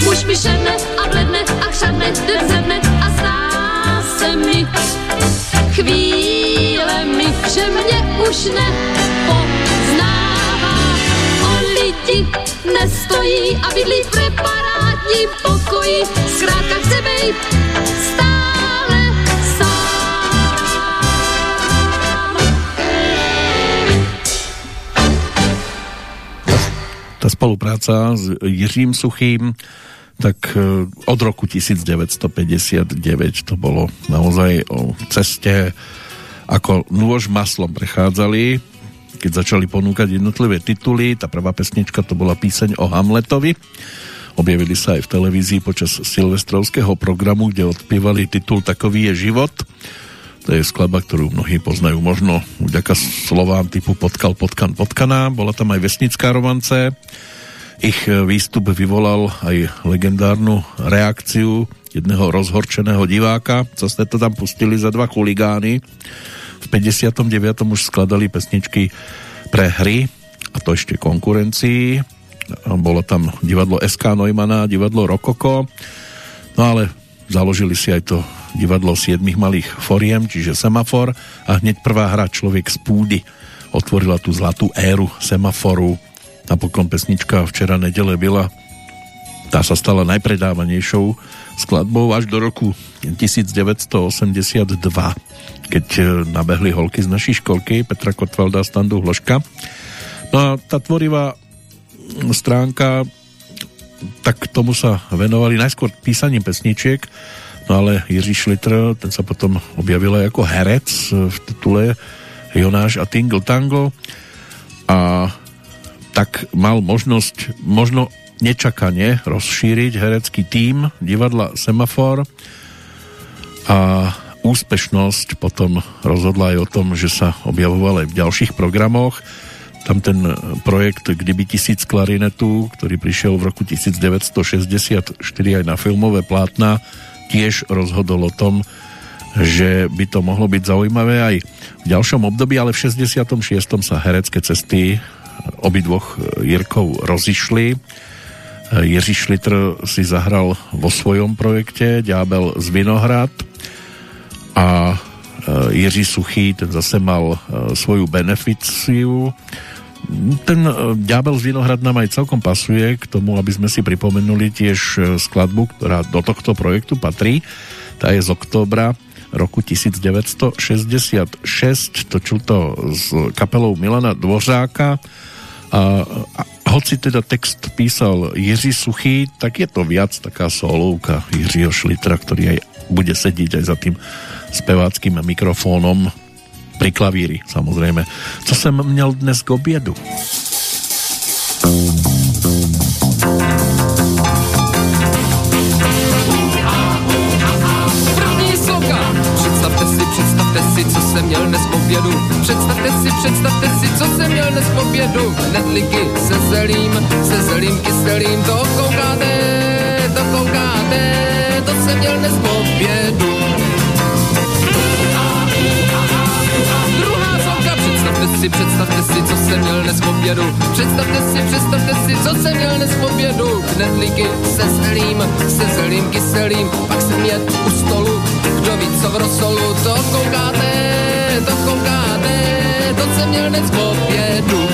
[SPEAKER 9] Muž mi šedne a bledne a chřadne, den ze dne a zdá se mi chvílemi, že mě už nepoznává. Lidi nestojí a bydlí v preparátním pokoji, zkrátka chce být stále sám.
[SPEAKER 1] tá spolupráca s Jiřím Suchým tak e, od roku 1959 to bolo naozaj o ceste ako nôž maslom prechádzali keď začali ponúkať jednotlivé tituly tá prvá pesnička to bola píseň o Hamletovi objavili sa aj v televízii počas silvestrovského programu kde odpievali titul Takový je život to je skladba, ktorú mnohí poznajú možno vďaka slovám typu Potkal, potkan, potkaná. Bola tam aj vesnická romance. Ich výstup vyvolal aj legendárnu reakciu jedného rozhorčeného diváka, co ste to tam pustili za dva chuligány. V 59. už skladali pesničky pre hry, a to ešte konkurencii. Bolo tam divadlo SK Neumana, divadlo Rokoko. No ale založili si aj to divadlo siedmých malých foriem, čiže semafor a hneď prvá hra Človek z púdy otvorila tú zlatú éru semaforu. Napokon pesnička Včera nedele byla tá sa stala najpredávanejšou skladbou až do roku 1982, keď e, nabehli holky z našej školky Petra Kotvalda a Standu Hloška. No a tá tvorivá stránka tak tomu sa venovali najskôr písaním pesničiek No ale Jiří Šlitr, ten sa potom objavil aj ako herec v titule Jonáš a Tingle Tango a tak mal možnosť možno nečakane rozšíriť herecký tím divadla Semafor a úspešnosť potom rozhodla aj o tom, že sa objavoval aj v ďalších programoch. Tam ten projekt Kdyby tisíc klarinetu, ktorý prišiel v roku 1964 aj na filmové plátna, tiež rozhodol o tom, že by to mohlo byť zaujímavé aj v ďalšom období, ale v 66. sa herecké cesty obidvoch Jirkov rozišli. Jiří Šlitr si zahral vo svojom projekte Ďábel z Vinohrad a Jiří Suchý, ten zase mal svoju beneficiu ten e, Ďábel z Vinohrad nám aj celkom pasuje k tomu, aby sme si pripomenuli tiež e, skladbu, ktorá do tohto projektu patrí. Tá je z októbra roku 1966. Točil to s kapelou Milana Dvořáka. A, a hoci teda text písal Jiří Suchý, tak je to viac taká solovka Jiřího Šlitra, ktorý aj bude sedieť aj za tým speváckým mikrofónom pri klavíri, samozrejme. Co jsem měl dnes k obědu?
[SPEAKER 10] Představte si, představte si, co jsem měl dnes obědu. Představte si, představte si, co jsem měl dnes k obědu. Nedliky se zelím, se zelím kyselým, to koukáte, to koukáte, to jsem měl dnes k obědu. Představte si, představte si, co jsem měl dnes v obědu. Představte si, představte si, co jsem měl dnes v obědu. Knedlíky se zelím, se zelím kyselým, pak jsem jet u stolu. Kdo ví, co v rosolu, to koukáte, to koukáte, to jsem měl dnes v obědu.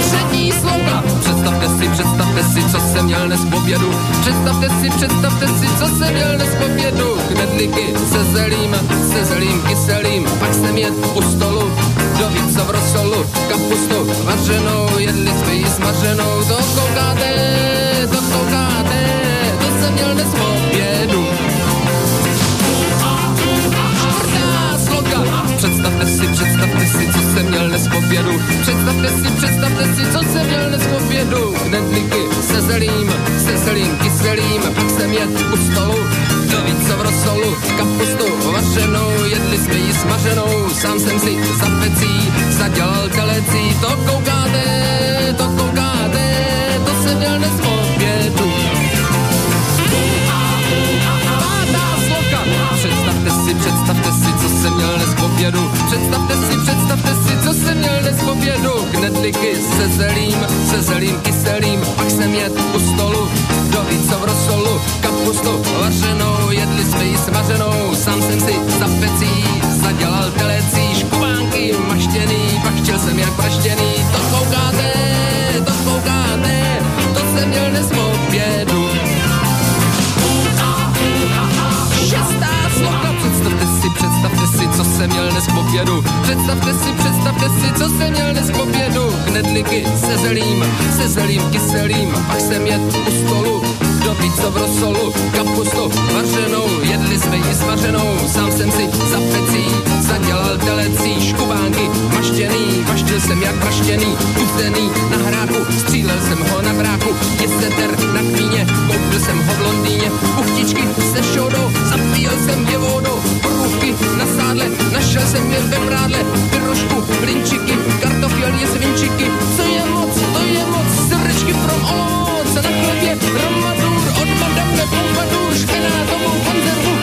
[SPEAKER 10] Přední slouka, představte si, představte si, co jsem měl dnes v obědu. Představte si, představte si, co jsem měl dnes v obědu. Knedlíky se zelím, se zelím kyselým, pak jsem jet u stolu. Kdo ví, co v rosolu, kapustu vařenou, jedli jsme ji smaženou. To koukáte, to koukáte, to jsem měl dnes v Představte si, představte si, co jsem měl dnes v obědu. Představte si, představte si, co jsem měl dnes v obědu. Knedlíky se zelím, se zelím kyselým, pak jsem jet u stolu. Ví, co v rosolu, kapustu vařenou, jedli jsme ji smaženou. Sám jsem si za pecí zadělal telecí. To koukáte, to koukáte, to jsem měl dnes v obědu. Představte si, představte obědu. Představte si, představte si, co jsem měl dnes v obědu. Knedlíky se zelím, se zelím kyselým, pak jsem jet u stolu. Kdo ví, co v rosolu, kapustu vařenou, jedli jsme ji smaženou. Sám jsem si za pecí zadělal telecí, škubánky maštěný, pak chtěl jsem jak praštěný. To koukáte, to koukáte, to jsem měl dnes v jsem měl dnes k. Představte si, představte si, co jsem měl dnes k obědu. Knedlíky se zelím, se zelím kyselým, pak jsem jet u stolu. Ví, co v rosolu, kapustu vařenou, jedli jsme ji smaženou, sám jsem si za pecí zadělal telecí, škubánky maštěný, vaštil jsem jak praštěný, uzený na hráku, střílel jsem ho na bráku, je seter na kvíně, koupil jsem ho v Londýně, uchtičky se šodou, zapíjel jsem je vodou, porůvky na sádle, našel jsem je ve prádle, pyrošku, blinčiky, kartofěl, svinčiky, co je moc, to je moc, srdečky from Olomouc, na chlebě romadur, od madame Pompadour, špenátovou konzervu,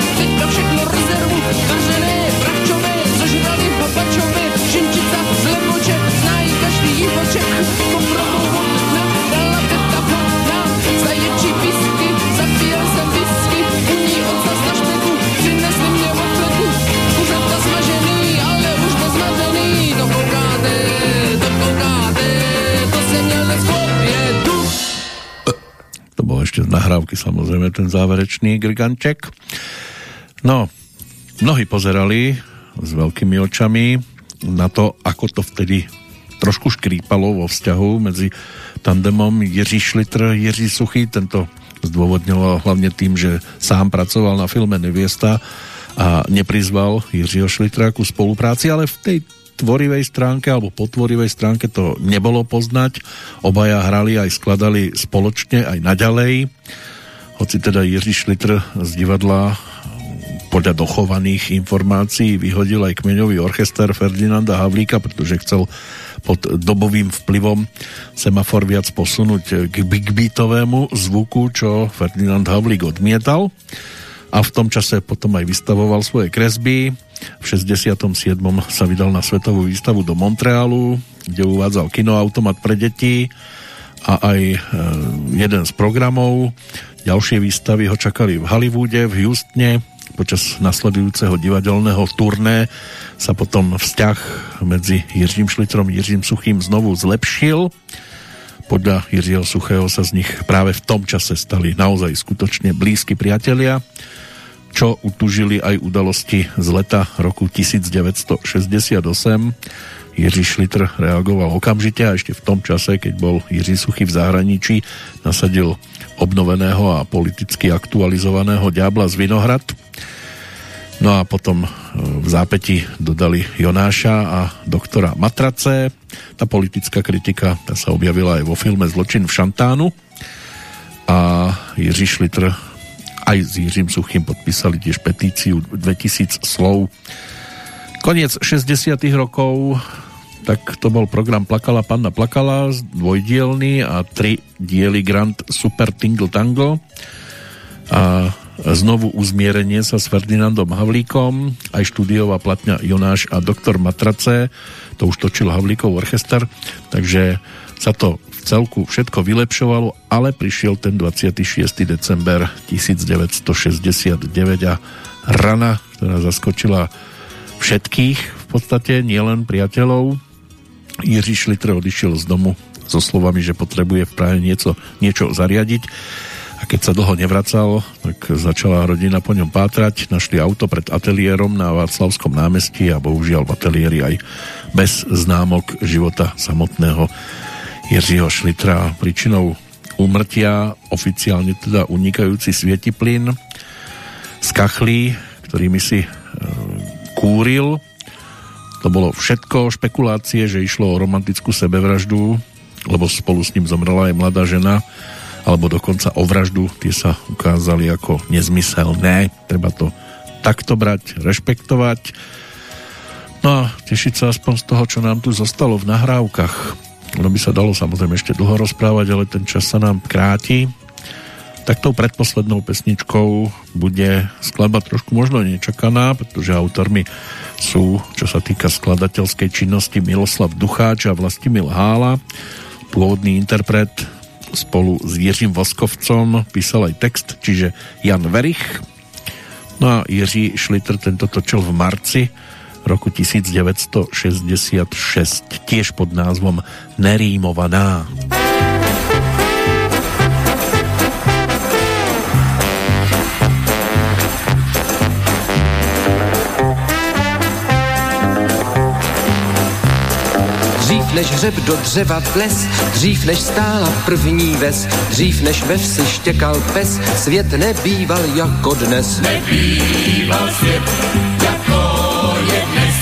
[SPEAKER 1] samozrejme ten záverečný Grganček. No, mnohí pozerali s veľkými očami na to, ako to vtedy trošku škrípalo vo vzťahu medzi tandemom Jiří Šlitr, Jiří Suchý, tento zdôvodnilo hlavne tým, že sám pracoval na filme Neviesta a neprizval Jiřího Šlitra ku spolupráci, ale v tej tvorivej stránke alebo potvorivej stránke to nebolo poznať. Obaja hrali aj skladali spoločne aj naďalej. Hoci teda Jiří Šlitr z divadla podľa dochovaných informácií vyhodil aj kmeňový orchester Ferdinanda Havlíka, pretože chcel pod dobovým vplyvom semafor viac posunúť k big beatovému zvuku, čo Ferdinand Havlík odmietal a v tom čase potom aj vystavoval svoje kresby. V 67. sa vydal na svetovú výstavu do Montrealu, kde uvádzal kinoautomat pre deti a aj e, jeden z programov. Ďalšie výstavy ho čakali v Hollywoode, v Houstone, Počas nasledujúceho divadelného turné sa potom vzťah medzi Jiřím Šlitrom a Jiřím Suchým znovu zlepšil. Podľa Jiřího Suchého sa z nich práve v tom čase stali naozaj skutočne blízki priatelia, čo utužili aj udalosti z leta roku 1968. Jiří Šlitr reagoval okamžite a ešte v tom čase, keď bol Jiří Suchy v zahraničí, nasadil obnoveného a politicky aktualizovaného Diabla z Vinohrad No a potom e, v zápäti dodali Jonáša a doktora Matrace. Tá politická kritika tá sa objavila aj vo filme Zločin v Šantánu a Jiří Šlitr aj s Jiřím Suchým podpísali tiež petíciu 2000 slov. Koniec 60 rokov tak to bol program Plakala panna plakala, dvojdielný a tri diely Grand Super Tingle Tango a znovu uzmierenie sa s Ferdinandom Havlíkom, aj štúdiová platňa Jonáš a doktor Matrace, to už točil Havlíkov orchester, takže sa to v celku všetko vylepšovalo, ale prišiel ten 26. december 1969 a rana, ktorá zaskočila všetkých v podstate, nielen priateľov. Jiří Šlitr odišiel z domu so slovami, že potrebuje v Prahe niečo, niečo zariadiť a keď sa dlho nevracal, tak začala rodina po ňom pátrať, našli auto pred ateliérom na Václavskom námestí a bohužiaľ v ateliéri aj bez známok života samotného Jiřího Šlitra. Príčinou úmrtia oficiálne teda unikajúci svietiplyn z kachlí, ktorými si e, kúril. To bolo všetko, špekulácie, že išlo o romantickú sebevraždu, lebo spolu s ním zomrela aj mladá žena, alebo dokonca o vraždu, tie sa ukázali ako nezmyselné. Treba to takto brať, rešpektovať. No a tešiť sa aspoň z toho, čo nám tu zostalo v nahrávkach. Ono by sa dalo samozrejme ešte dlho rozprávať, ale ten čas sa nám kráti. Tak tou predposlednou pesničkou bude skladba trošku možno nečakaná, pretože autormi sú, čo sa týka skladateľskej činnosti, Miloslav Ducháč a Vlastimil Hála. Pôvodný interpret spolu s Jiřím Voskovcom písal aj text, čiže Jan Verich. No a Jiří Šlitr tento točil v marci roku 1966 tiež pod názvom Nerímovaná. Nerímovaná
[SPEAKER 11] než hřeb do dřeva vles, dřív než stála první ves, dřív než ve vsi štěkal pes, svět nebýval jako dnes.
[SPEAKER 12] Nebýval svět jako je dnes.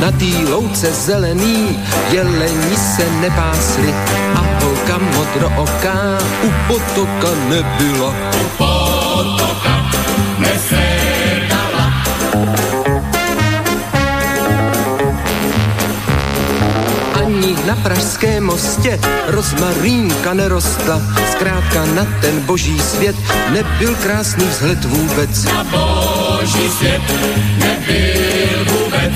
[SPEAKER 11] Na tý louce zelený jeleni se nepásli a holka modrooká u potoka nebyla.
[SPEAKER 12] U potoka
[SPEAKER 11] na pražském mostě rozmarínka nerostla. Zkrátka na ten boží svět nebyl krásný vzhled vůbec.
[SPEAKER 12] Na boží svět nebyl vůbec.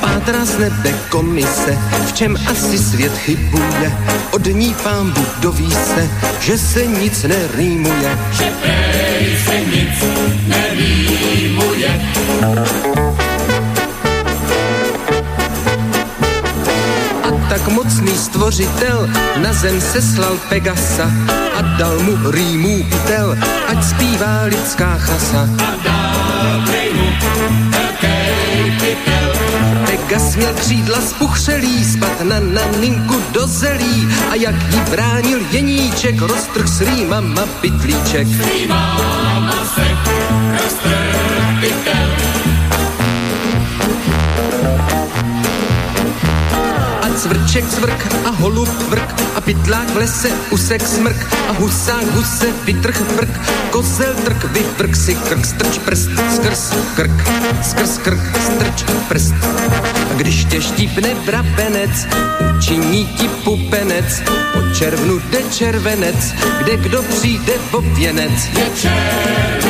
[SPEAKER 11] Pátra z nebe komise, v čem asi svět chybuje. Od ní pán Bůh doví se, že se nic nerýmuje.
[SPEAKER 12] Že se nic nerýmuje.
[SPEAKER 11] Tak mocný stvořitel na zem seslal Pegasa a dal mu rýmů pytel, ať zpívá lidská chasa.
[SPEAKER 12] A
[SPEAKER 11] Pegas měl křídla spuchřelý, spad na naninku do zelí a jak jí bránil jeníček, roztrh s rýmama pytlíček.
[SPEAKER 12] S rýmama se roztrh.
[SPEAKER 11] Cvrč Strýček zvrk a holub vrk a pytlák v lese usek smrk a husák huse vytrh vrk, kozel trk, vyvrk si krk, strč prst, skrz krk, skrz krk, strč prst. A když tě štípne vrabenec, učiní ti pupenec, po červnu jde červenec, kde kdo přijde po věnec.
[SPEAKER 12] Je červenec,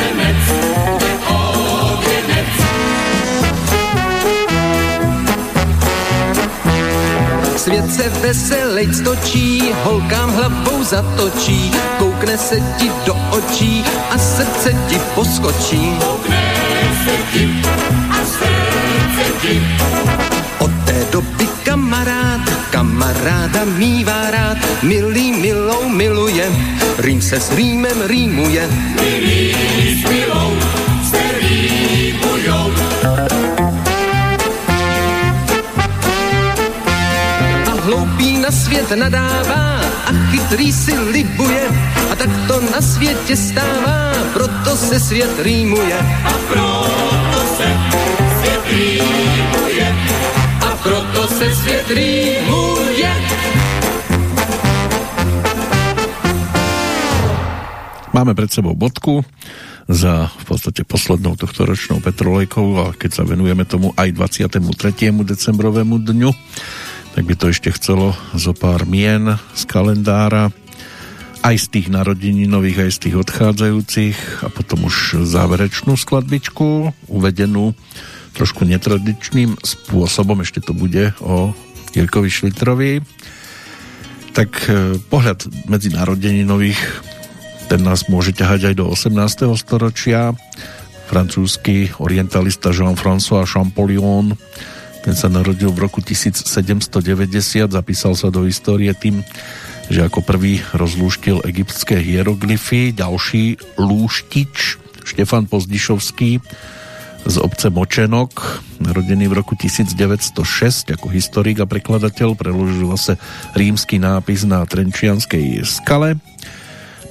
[SPEAKER 11] Svět se veselej stočí, holkám hlavou zatočí, koukne se ti do očí a srdce ti poskočí.
[SPEAKER 12] Koukne se ti a srdce ti.
[SPEAKER 11] Od té doby kamarád, kamaráda mívá rád, milý milou miluje, rým se s rýmem rýmuje.
[SPEAKER 12] Milí s milou
[SPEAKER 11] hloupý na svět nadává a chytrý si libuje a tak to na světě stává, proto se svět rýmuje.
[SPEAKER 12] A proto se svět rýmuje.
[SPEAKER 11] A proto se svět rýmuje.
[SPEAKER 1] Máme pred sebou bodku za v podstate poslednou tohto ročnou Petrolejkou a keď sa venujeme tomu aj 23. decembrovému dňu, tak by to ešte chcelo zo pár mien z kalendára aj z tých narodeninových, aj z tých odchádzajúcich a potom už záverečnú skladbičku uvedenú trošku netradičným spôsobom, ešte to bude o Jirkovi Šlitrovi. Tak e, pohľad medzi narodeninových ten nás môže ťahať aj do 18. storočia. Francúzsky orientalista Jean-François Champollion ten sa narodil v roku 1790, zapísal sa do histórie tým, že ako prvý rozlúštil egyptské hieroglyfy, ďalší lúštič Štefan Pozdišovský z obce Močenok, narodený v roku 1906 ako historik a prekladateľ, preložil zase rímsky nápis na Trenčianskej skale.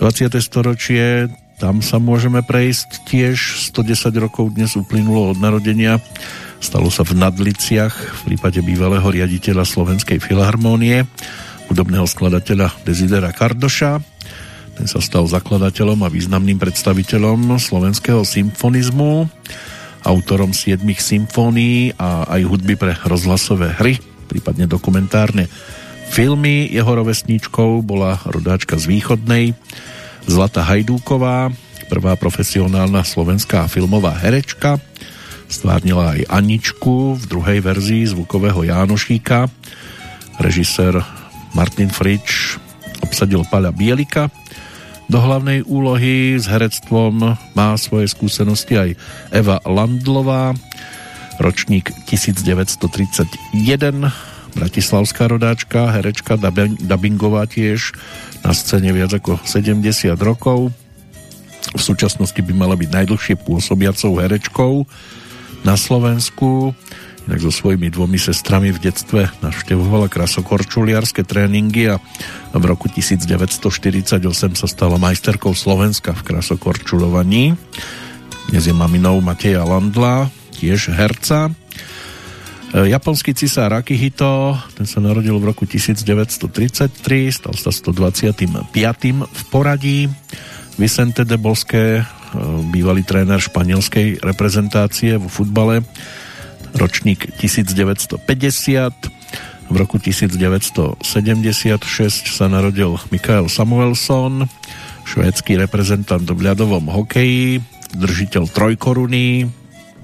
[SPEAKER 1] 20. storočie, tam sa môžeme prejsť tiež, 110 rokov dnes uplynulo od narodenia, stalo sa v Nadliciach v prípade bývalého riaditeľa Slovenskej filharmónie, hudobného skladateľa Desidera Kardoša. Ten sa stal zakladateľom a významným predstaviteľom slovenského symfonizmu, autorom siedmých symfónií a aj hudby pre rozhlasové hry, prípadne dokumentárne filmy. Jeho rovesníčkou bola rodáčka z Východnej, Zlata Hajdúková, prvá profesionálna slovenská filmová herečka, stvárnila aj Aničku v druhej verzii zvukového Jánošíka. Režisér Martin Frič obsadil Paľa Bielika. Do hlavnej úlohy s herectvom má svoje skúsenosti aj Eva Landlová ročník 1931 bratislavská rodáčka, herečka, dubbingová tiež na scéne viac ako 70 rokov. V súčasnosti by mala byť najdlhšie pôsobiacou herečkou na Slovensku inak so svojimi dvomi sestrami v detstve navštevovala krasokorčuliarské tréningy a v roku 1948 sa stala majsterkou Slovenska v krasokorčulovaní. Dnes je maminou Mateja Landla, tiež herca. E, japonský cisár Akihito, ten sa narodil v roku 1933, stal sa 125. v poradí. Vicente de e, bývalý tréner španielskej reprezentácie vo futbale, ročník 1950. V roku 1976 sa narodil Mikael Samuelson, švédsky reprezentant v ľadovom hokeji, držiteľ trojkoruny,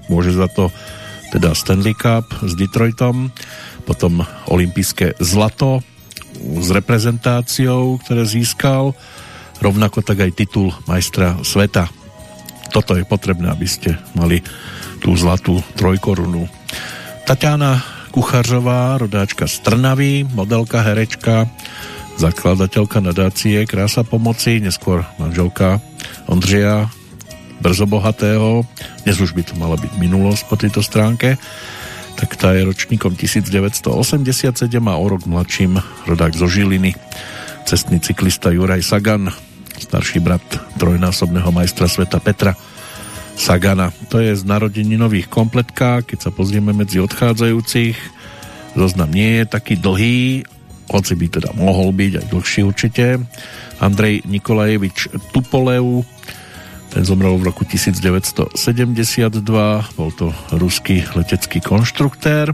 [SPEAKER 1] môže za to teda Stanley Cup s Detroitom, potom olympijské zlato s reprezentáciou, ktoré získal, rovnako tak aj titul majstra sveta. Toto je potrebné, aby ste mali tú zlatú trojkorunu. Tatiana Kuchařová, rodáčka z Trnavy, modelka, herečka, zakladateľka nadácie Krása pomoci, neskôr manželka Ondřeja Brzobohatého. Dnes už by to mala byť minulosť po tejto stránke. Tak tá je ročníkom 1987 a o rok mladším rodák zo Žiliny. Cestný cyklista Juraj Sagan, starší brat trojnásobného majstra sveta Petra Sagana. To je z narodeninových kompletka, keď sa pozrieme medzi odchádzajúcich. Zoznam nie je taký dlhý, hoci by teda mohol byť aj dlhší určite. Andrej Nikolajevič Tupolev, ten zomrel v roku 1972, bol to ruský letecký konštruktér.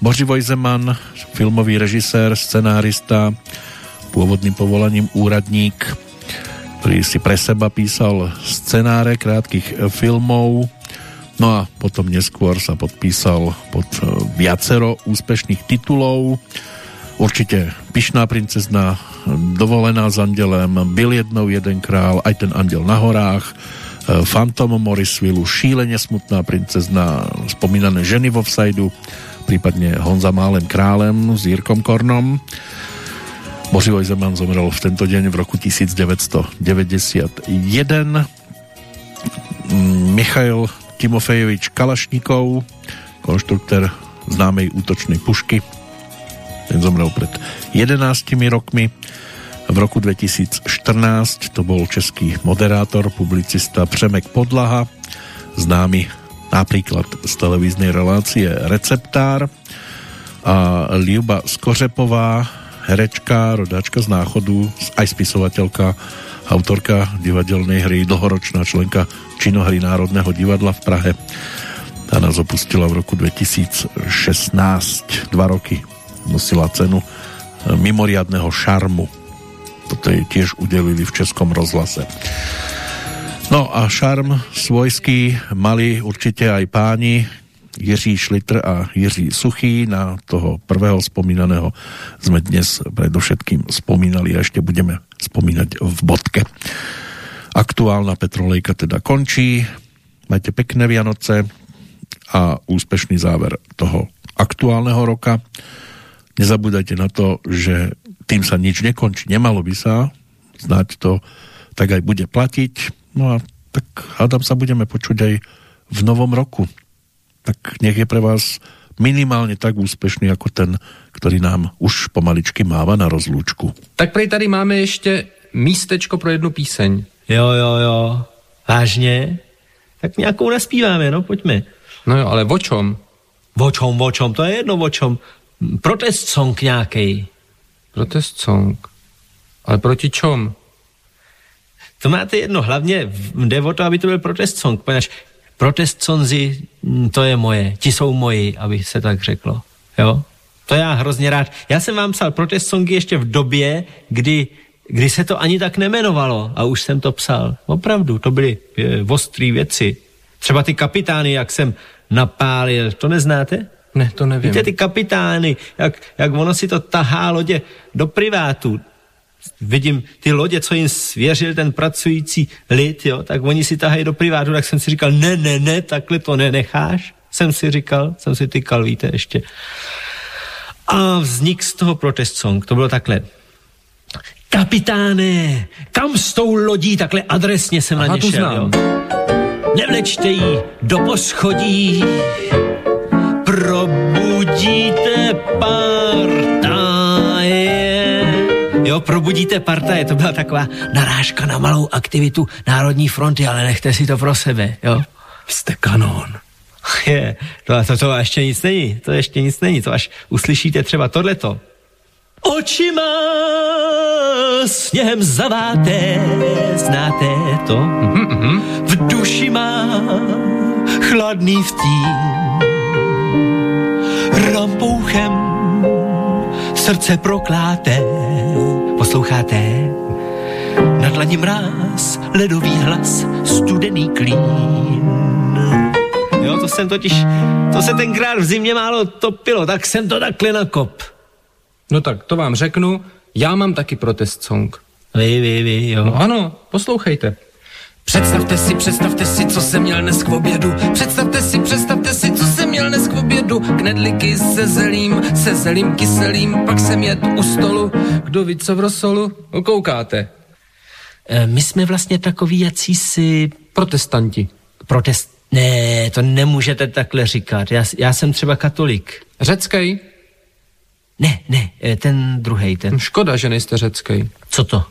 [SPEAKER 1] Boživoj Zeman, filmový režisér, scenárista, pôvodným povolaním úradník, ktorý si pre seba písal scenáre krátkých filmov, no a potom neskôr sa podpísal pod viacero úspešných titulov, určite Pyšná princezna, Dovolená s andelem, Byl jednou jeden král, aj ten andel na horách, e, Phantom Morrisville, Šílene smutná princezna, spomínané ženy vo Vsajdu, prípadne Honza Málem králem s Jirkom Kornom. Boživoj Zeman zomrel v tento deň v roku 1991. Michail Timofejevič Kalašníkov, konštruktor známej útočnej pušky, ten zomrel pred 11 rokmi. V roku 2014 to bol český moderátor, publicista Přemek Podlaha, známy napríklad z televíznej relácie Receptár a Liuba Skořepová, herečka, rodáčka z náchodu, aj spisovateľka, autorka divadelnej hry, dlhoročná členka činohry Národného divadla v Prahe. Tá nás opustila v roku 2016, dva roky nosila cenu e, mimoriadného šarmu. Toto jej tiež udelili v Českom rozhlase. No a šarm svojský mali určite aj páni Jiří Šlitr a Jiří Suchý. Na toho prvého spomínaného sme dnes predovšetkým spomínali a ešte budeme spomínať v bodke. Aktuálna petrolejka teda končí. Majte pekné Vianoce a úspešný záver toho aktuálneho roka. Nezabúdajte na to, že tým sa nič nekončí. Nemalo by sa, znať to tak aj bude platiť. No a tak hádam sa budeme počuť aj v novom roku. Tak nech je pre vás minimálne tak úspešný ako ten, ktorý nám už pomaličky máva na rozlúčku.
[SPEAKER 10] Tak prej tady máme ještě místečko pro jednu píseň.
[SPEAKER 13] Jo, jo, jo. Vážně? Tak nějakou naspíváme, no, pojďme.
[SPEAKER 10] No jo, ale o čom?
[SPEAKER 13] O čom, o čom, to je jedno o čom protest song nějaký.
[SPEAKER 10] Protest song? Ale proti čom?
[SPEAKER 13] To máte jedno, hlavně jde o to, aby to byl protest song, poněž protest sonzy, mm, to je moje, ti jsou moji, aby se tak řeklo, jo? To já hrozně rád. Já jsem vám psal protest songy ještě v době, kdy, kdy se to ani tak nemenovalo a už jsem to psal. Opravdu, to byly je, ostrý věci. Třeba ty kapitány, jak jsem napálil, to neznáte?
[SPEAKER 10] Ne, to nevím.
[SPEAKER 13] Víte ty kapitány, jak, jak ono si to tahá lodě do privátu. Vidím ty lodě, co jim svěřil ten pracující lid, jo, tak oni si tahají do privátu, tak jsem si říkal, ne, ne, ne, takhle to nenecháš. Jsem si říkal, jsem si tykal, víte, ještě. A vznik z toho protest song, to bylo takhle. Kapitáne, kam s tou lodí, takhle adresně jsem Aha, na ně šel, jo. Nevlečte jí do poschodí, probudíte partaje. Jo, probudíte partaje, to byla taková narážka na malou aktivitu Národní fronty, ale nechte si to pro sebe, jo. Jste kanón. Je, to, to, to ještě nic není, to ještě nic není, to až uslyšíte třeba tohleto. Očima sněhem zaváté, znáte to? Mm-hmm. V duši má chladný vtín rampouchem srdce prokláté. Posloucháte? Na dlaní mráz, ledový hlas, studený klín. Jo, to jsem totiž, to se tenkrát v zimě málo topilo, tak jsem to takhle nakop.
[SPEAKER 10] No tak to vám řeknu, já mám taky protest song.
[SPEAKER 13] Vy, vy, vy, jo.
[SPEAKER 10] No ano, poslouchejte. Představte si, představte si, co jsem měl dnes k obědu. Představte si, představte si, co jsem měl dnes k obědu. Knedliky se zelím, se zelím kyselým, pak jsem jet u stolu. Kdo ví, co v rosolu? Koukáte.
[SPEAKER 13] E, my jsme vlastně takový jacísi...
[SPEAKER 10] Protestanti.
[SPEAKER 13] Protest... Ne, to nemůžete takhle říkat. Já, já jsem třeba katolik.
[SPEAKER 10] Řecký?
[SPEAKER 13] Ne, ne, e, ten druhý, ten.
[SPEAKER 10] Škoda, že nejste řecký.
[SPEAKER 13] Co to?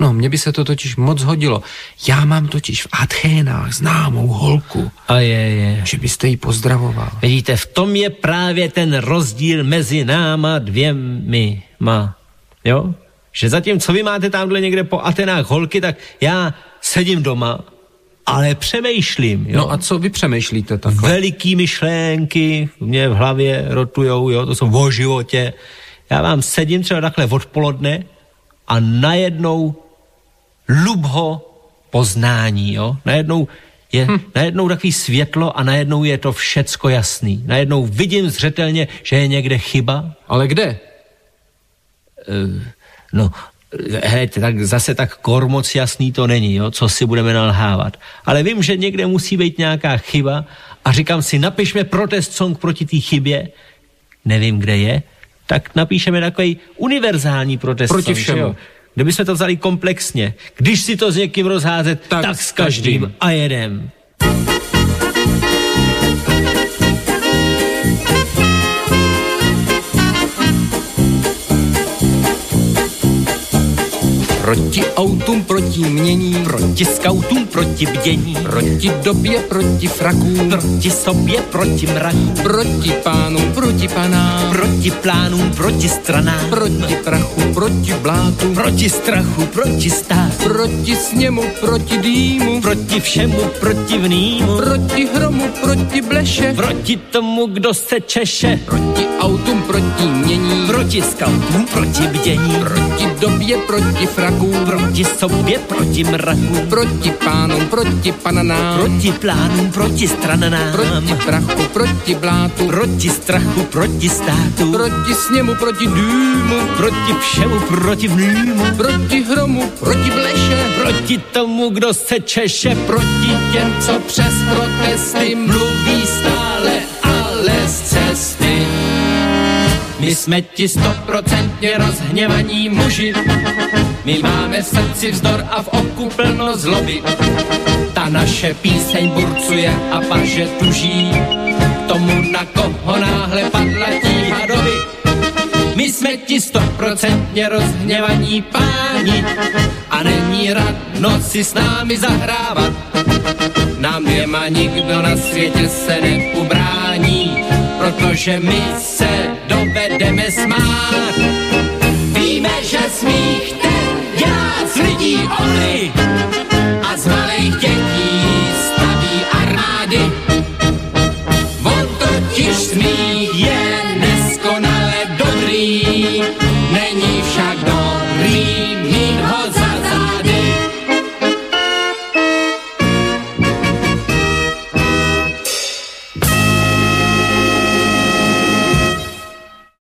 [SPEAKER 10] No, mně by se to totiž moc hodilo. Já mám totiž v Athénách známou holku.
[SPEAKER 13] A je, je.
[SPEAKER 10] Že byste jí pozdravoval.
[SPEAKER 13] Vidíte, v tom je právě ten rozdíl mezi náma dvěmi. Ma. Jo? Že zatím, co vy máte tamhle někde po Atenách holky, tak já sedím doma, ale přemýšlím. Jo?
[SPEAKER 10] No a co vy přemýšlíte takhle?
[SPEAKER 13] Veliký myšlenky mě v hlavě rotujou, jo, to jsou o životě. Já vám sedím třeba takhle odpoledne a najednou lubho poznání, jo? Najednou je hm. najednou takový světlo a najednou je to všecko jasný. Najednou vidím zřetelně, že je někde chyba.
[SPEAKER 10] Ale kde?
[SPEAKER 13] Uh, no, hej, tak zase tak kor moc jasný to není, jo? co si budeme nalhávat. Ale vím, že někde musí být nějaká chyba a říkám si, napišme protest song proti té chybě, nevím, kde je, tak napíšeme takový univerzální protest
[SPEAKER 10] Proti
[SPEAKER 13] song,
[SPEAKER 10] všemu.
[SPEAKER 13] Jo? Kdyby jsme to vzali komplexně, když si to s někým rozházet, tak, tak s každým a jedem.
[SPEAKER 8] Proti autům, proti mění,
[SPEAKER 13] proti skautům, proti bdění,
[SPEAKER 8] proti době, proti frakům,
[SPEAKER 13] proti sobě, proti mrakům,
[SPEAKER 8] proti pánům, proti panám,
[SPEAKER 13] proti plánům, proti stranám,
[SPEAKER 8] proti prachu, proti blátu,
[SPEAKER 13] proti strachu, proti státu,
[SPEAKER 8] proti sněmu, proti dýmu,
[SPEAKER 13] proti všemu protivnýmu,
[SPEAKER 8] proti hromu, proti bleše,
[SPEAKER 13] proti tomu, kdo se češe,
[SPEAKER 8] proti autům, proti mění,
[SPEAKER 13] proti skautům, proti bdění,
[SPEAKER 8] proti době, proti frakům,
[SPEAKER 13] proti sobě, proti mrakům,
[SPEAKER 8] proti pánům, proti pananám,
[SPEAKER 13] proti plánům, proti strananám,
[SPEAKER 8] proti prachu, proti blátu,
[SPEAKER 13] proti strachu, proti státu,
[SPEAKER 8] proti sněmu, proti dýmu,
[SPEAKER 13] proti všemu protivnýmu,
[SPEAKER 8] proti hromu, proti bleše,
[SPEAKER 13] proti tomu, kdo se češe,
[SPEAKER 8] proti těm, co přes protesty mluví stále, ale z cesty. My jsme ti stoprocentně rozhněvaní muži, my máme v srdci vzdor a v oku plno zloby. Ta naše píseň burcuje a paže tuží, tomu na koho náhle padla tíha doby. My jsme ti stoprocentně rozhněvaní páni a není radno si s námi zahrávat. Nám dvěma nikdo na světě se neubrání, protože my se dovedeme smát. Víme, že smích ten dělá z lidí ony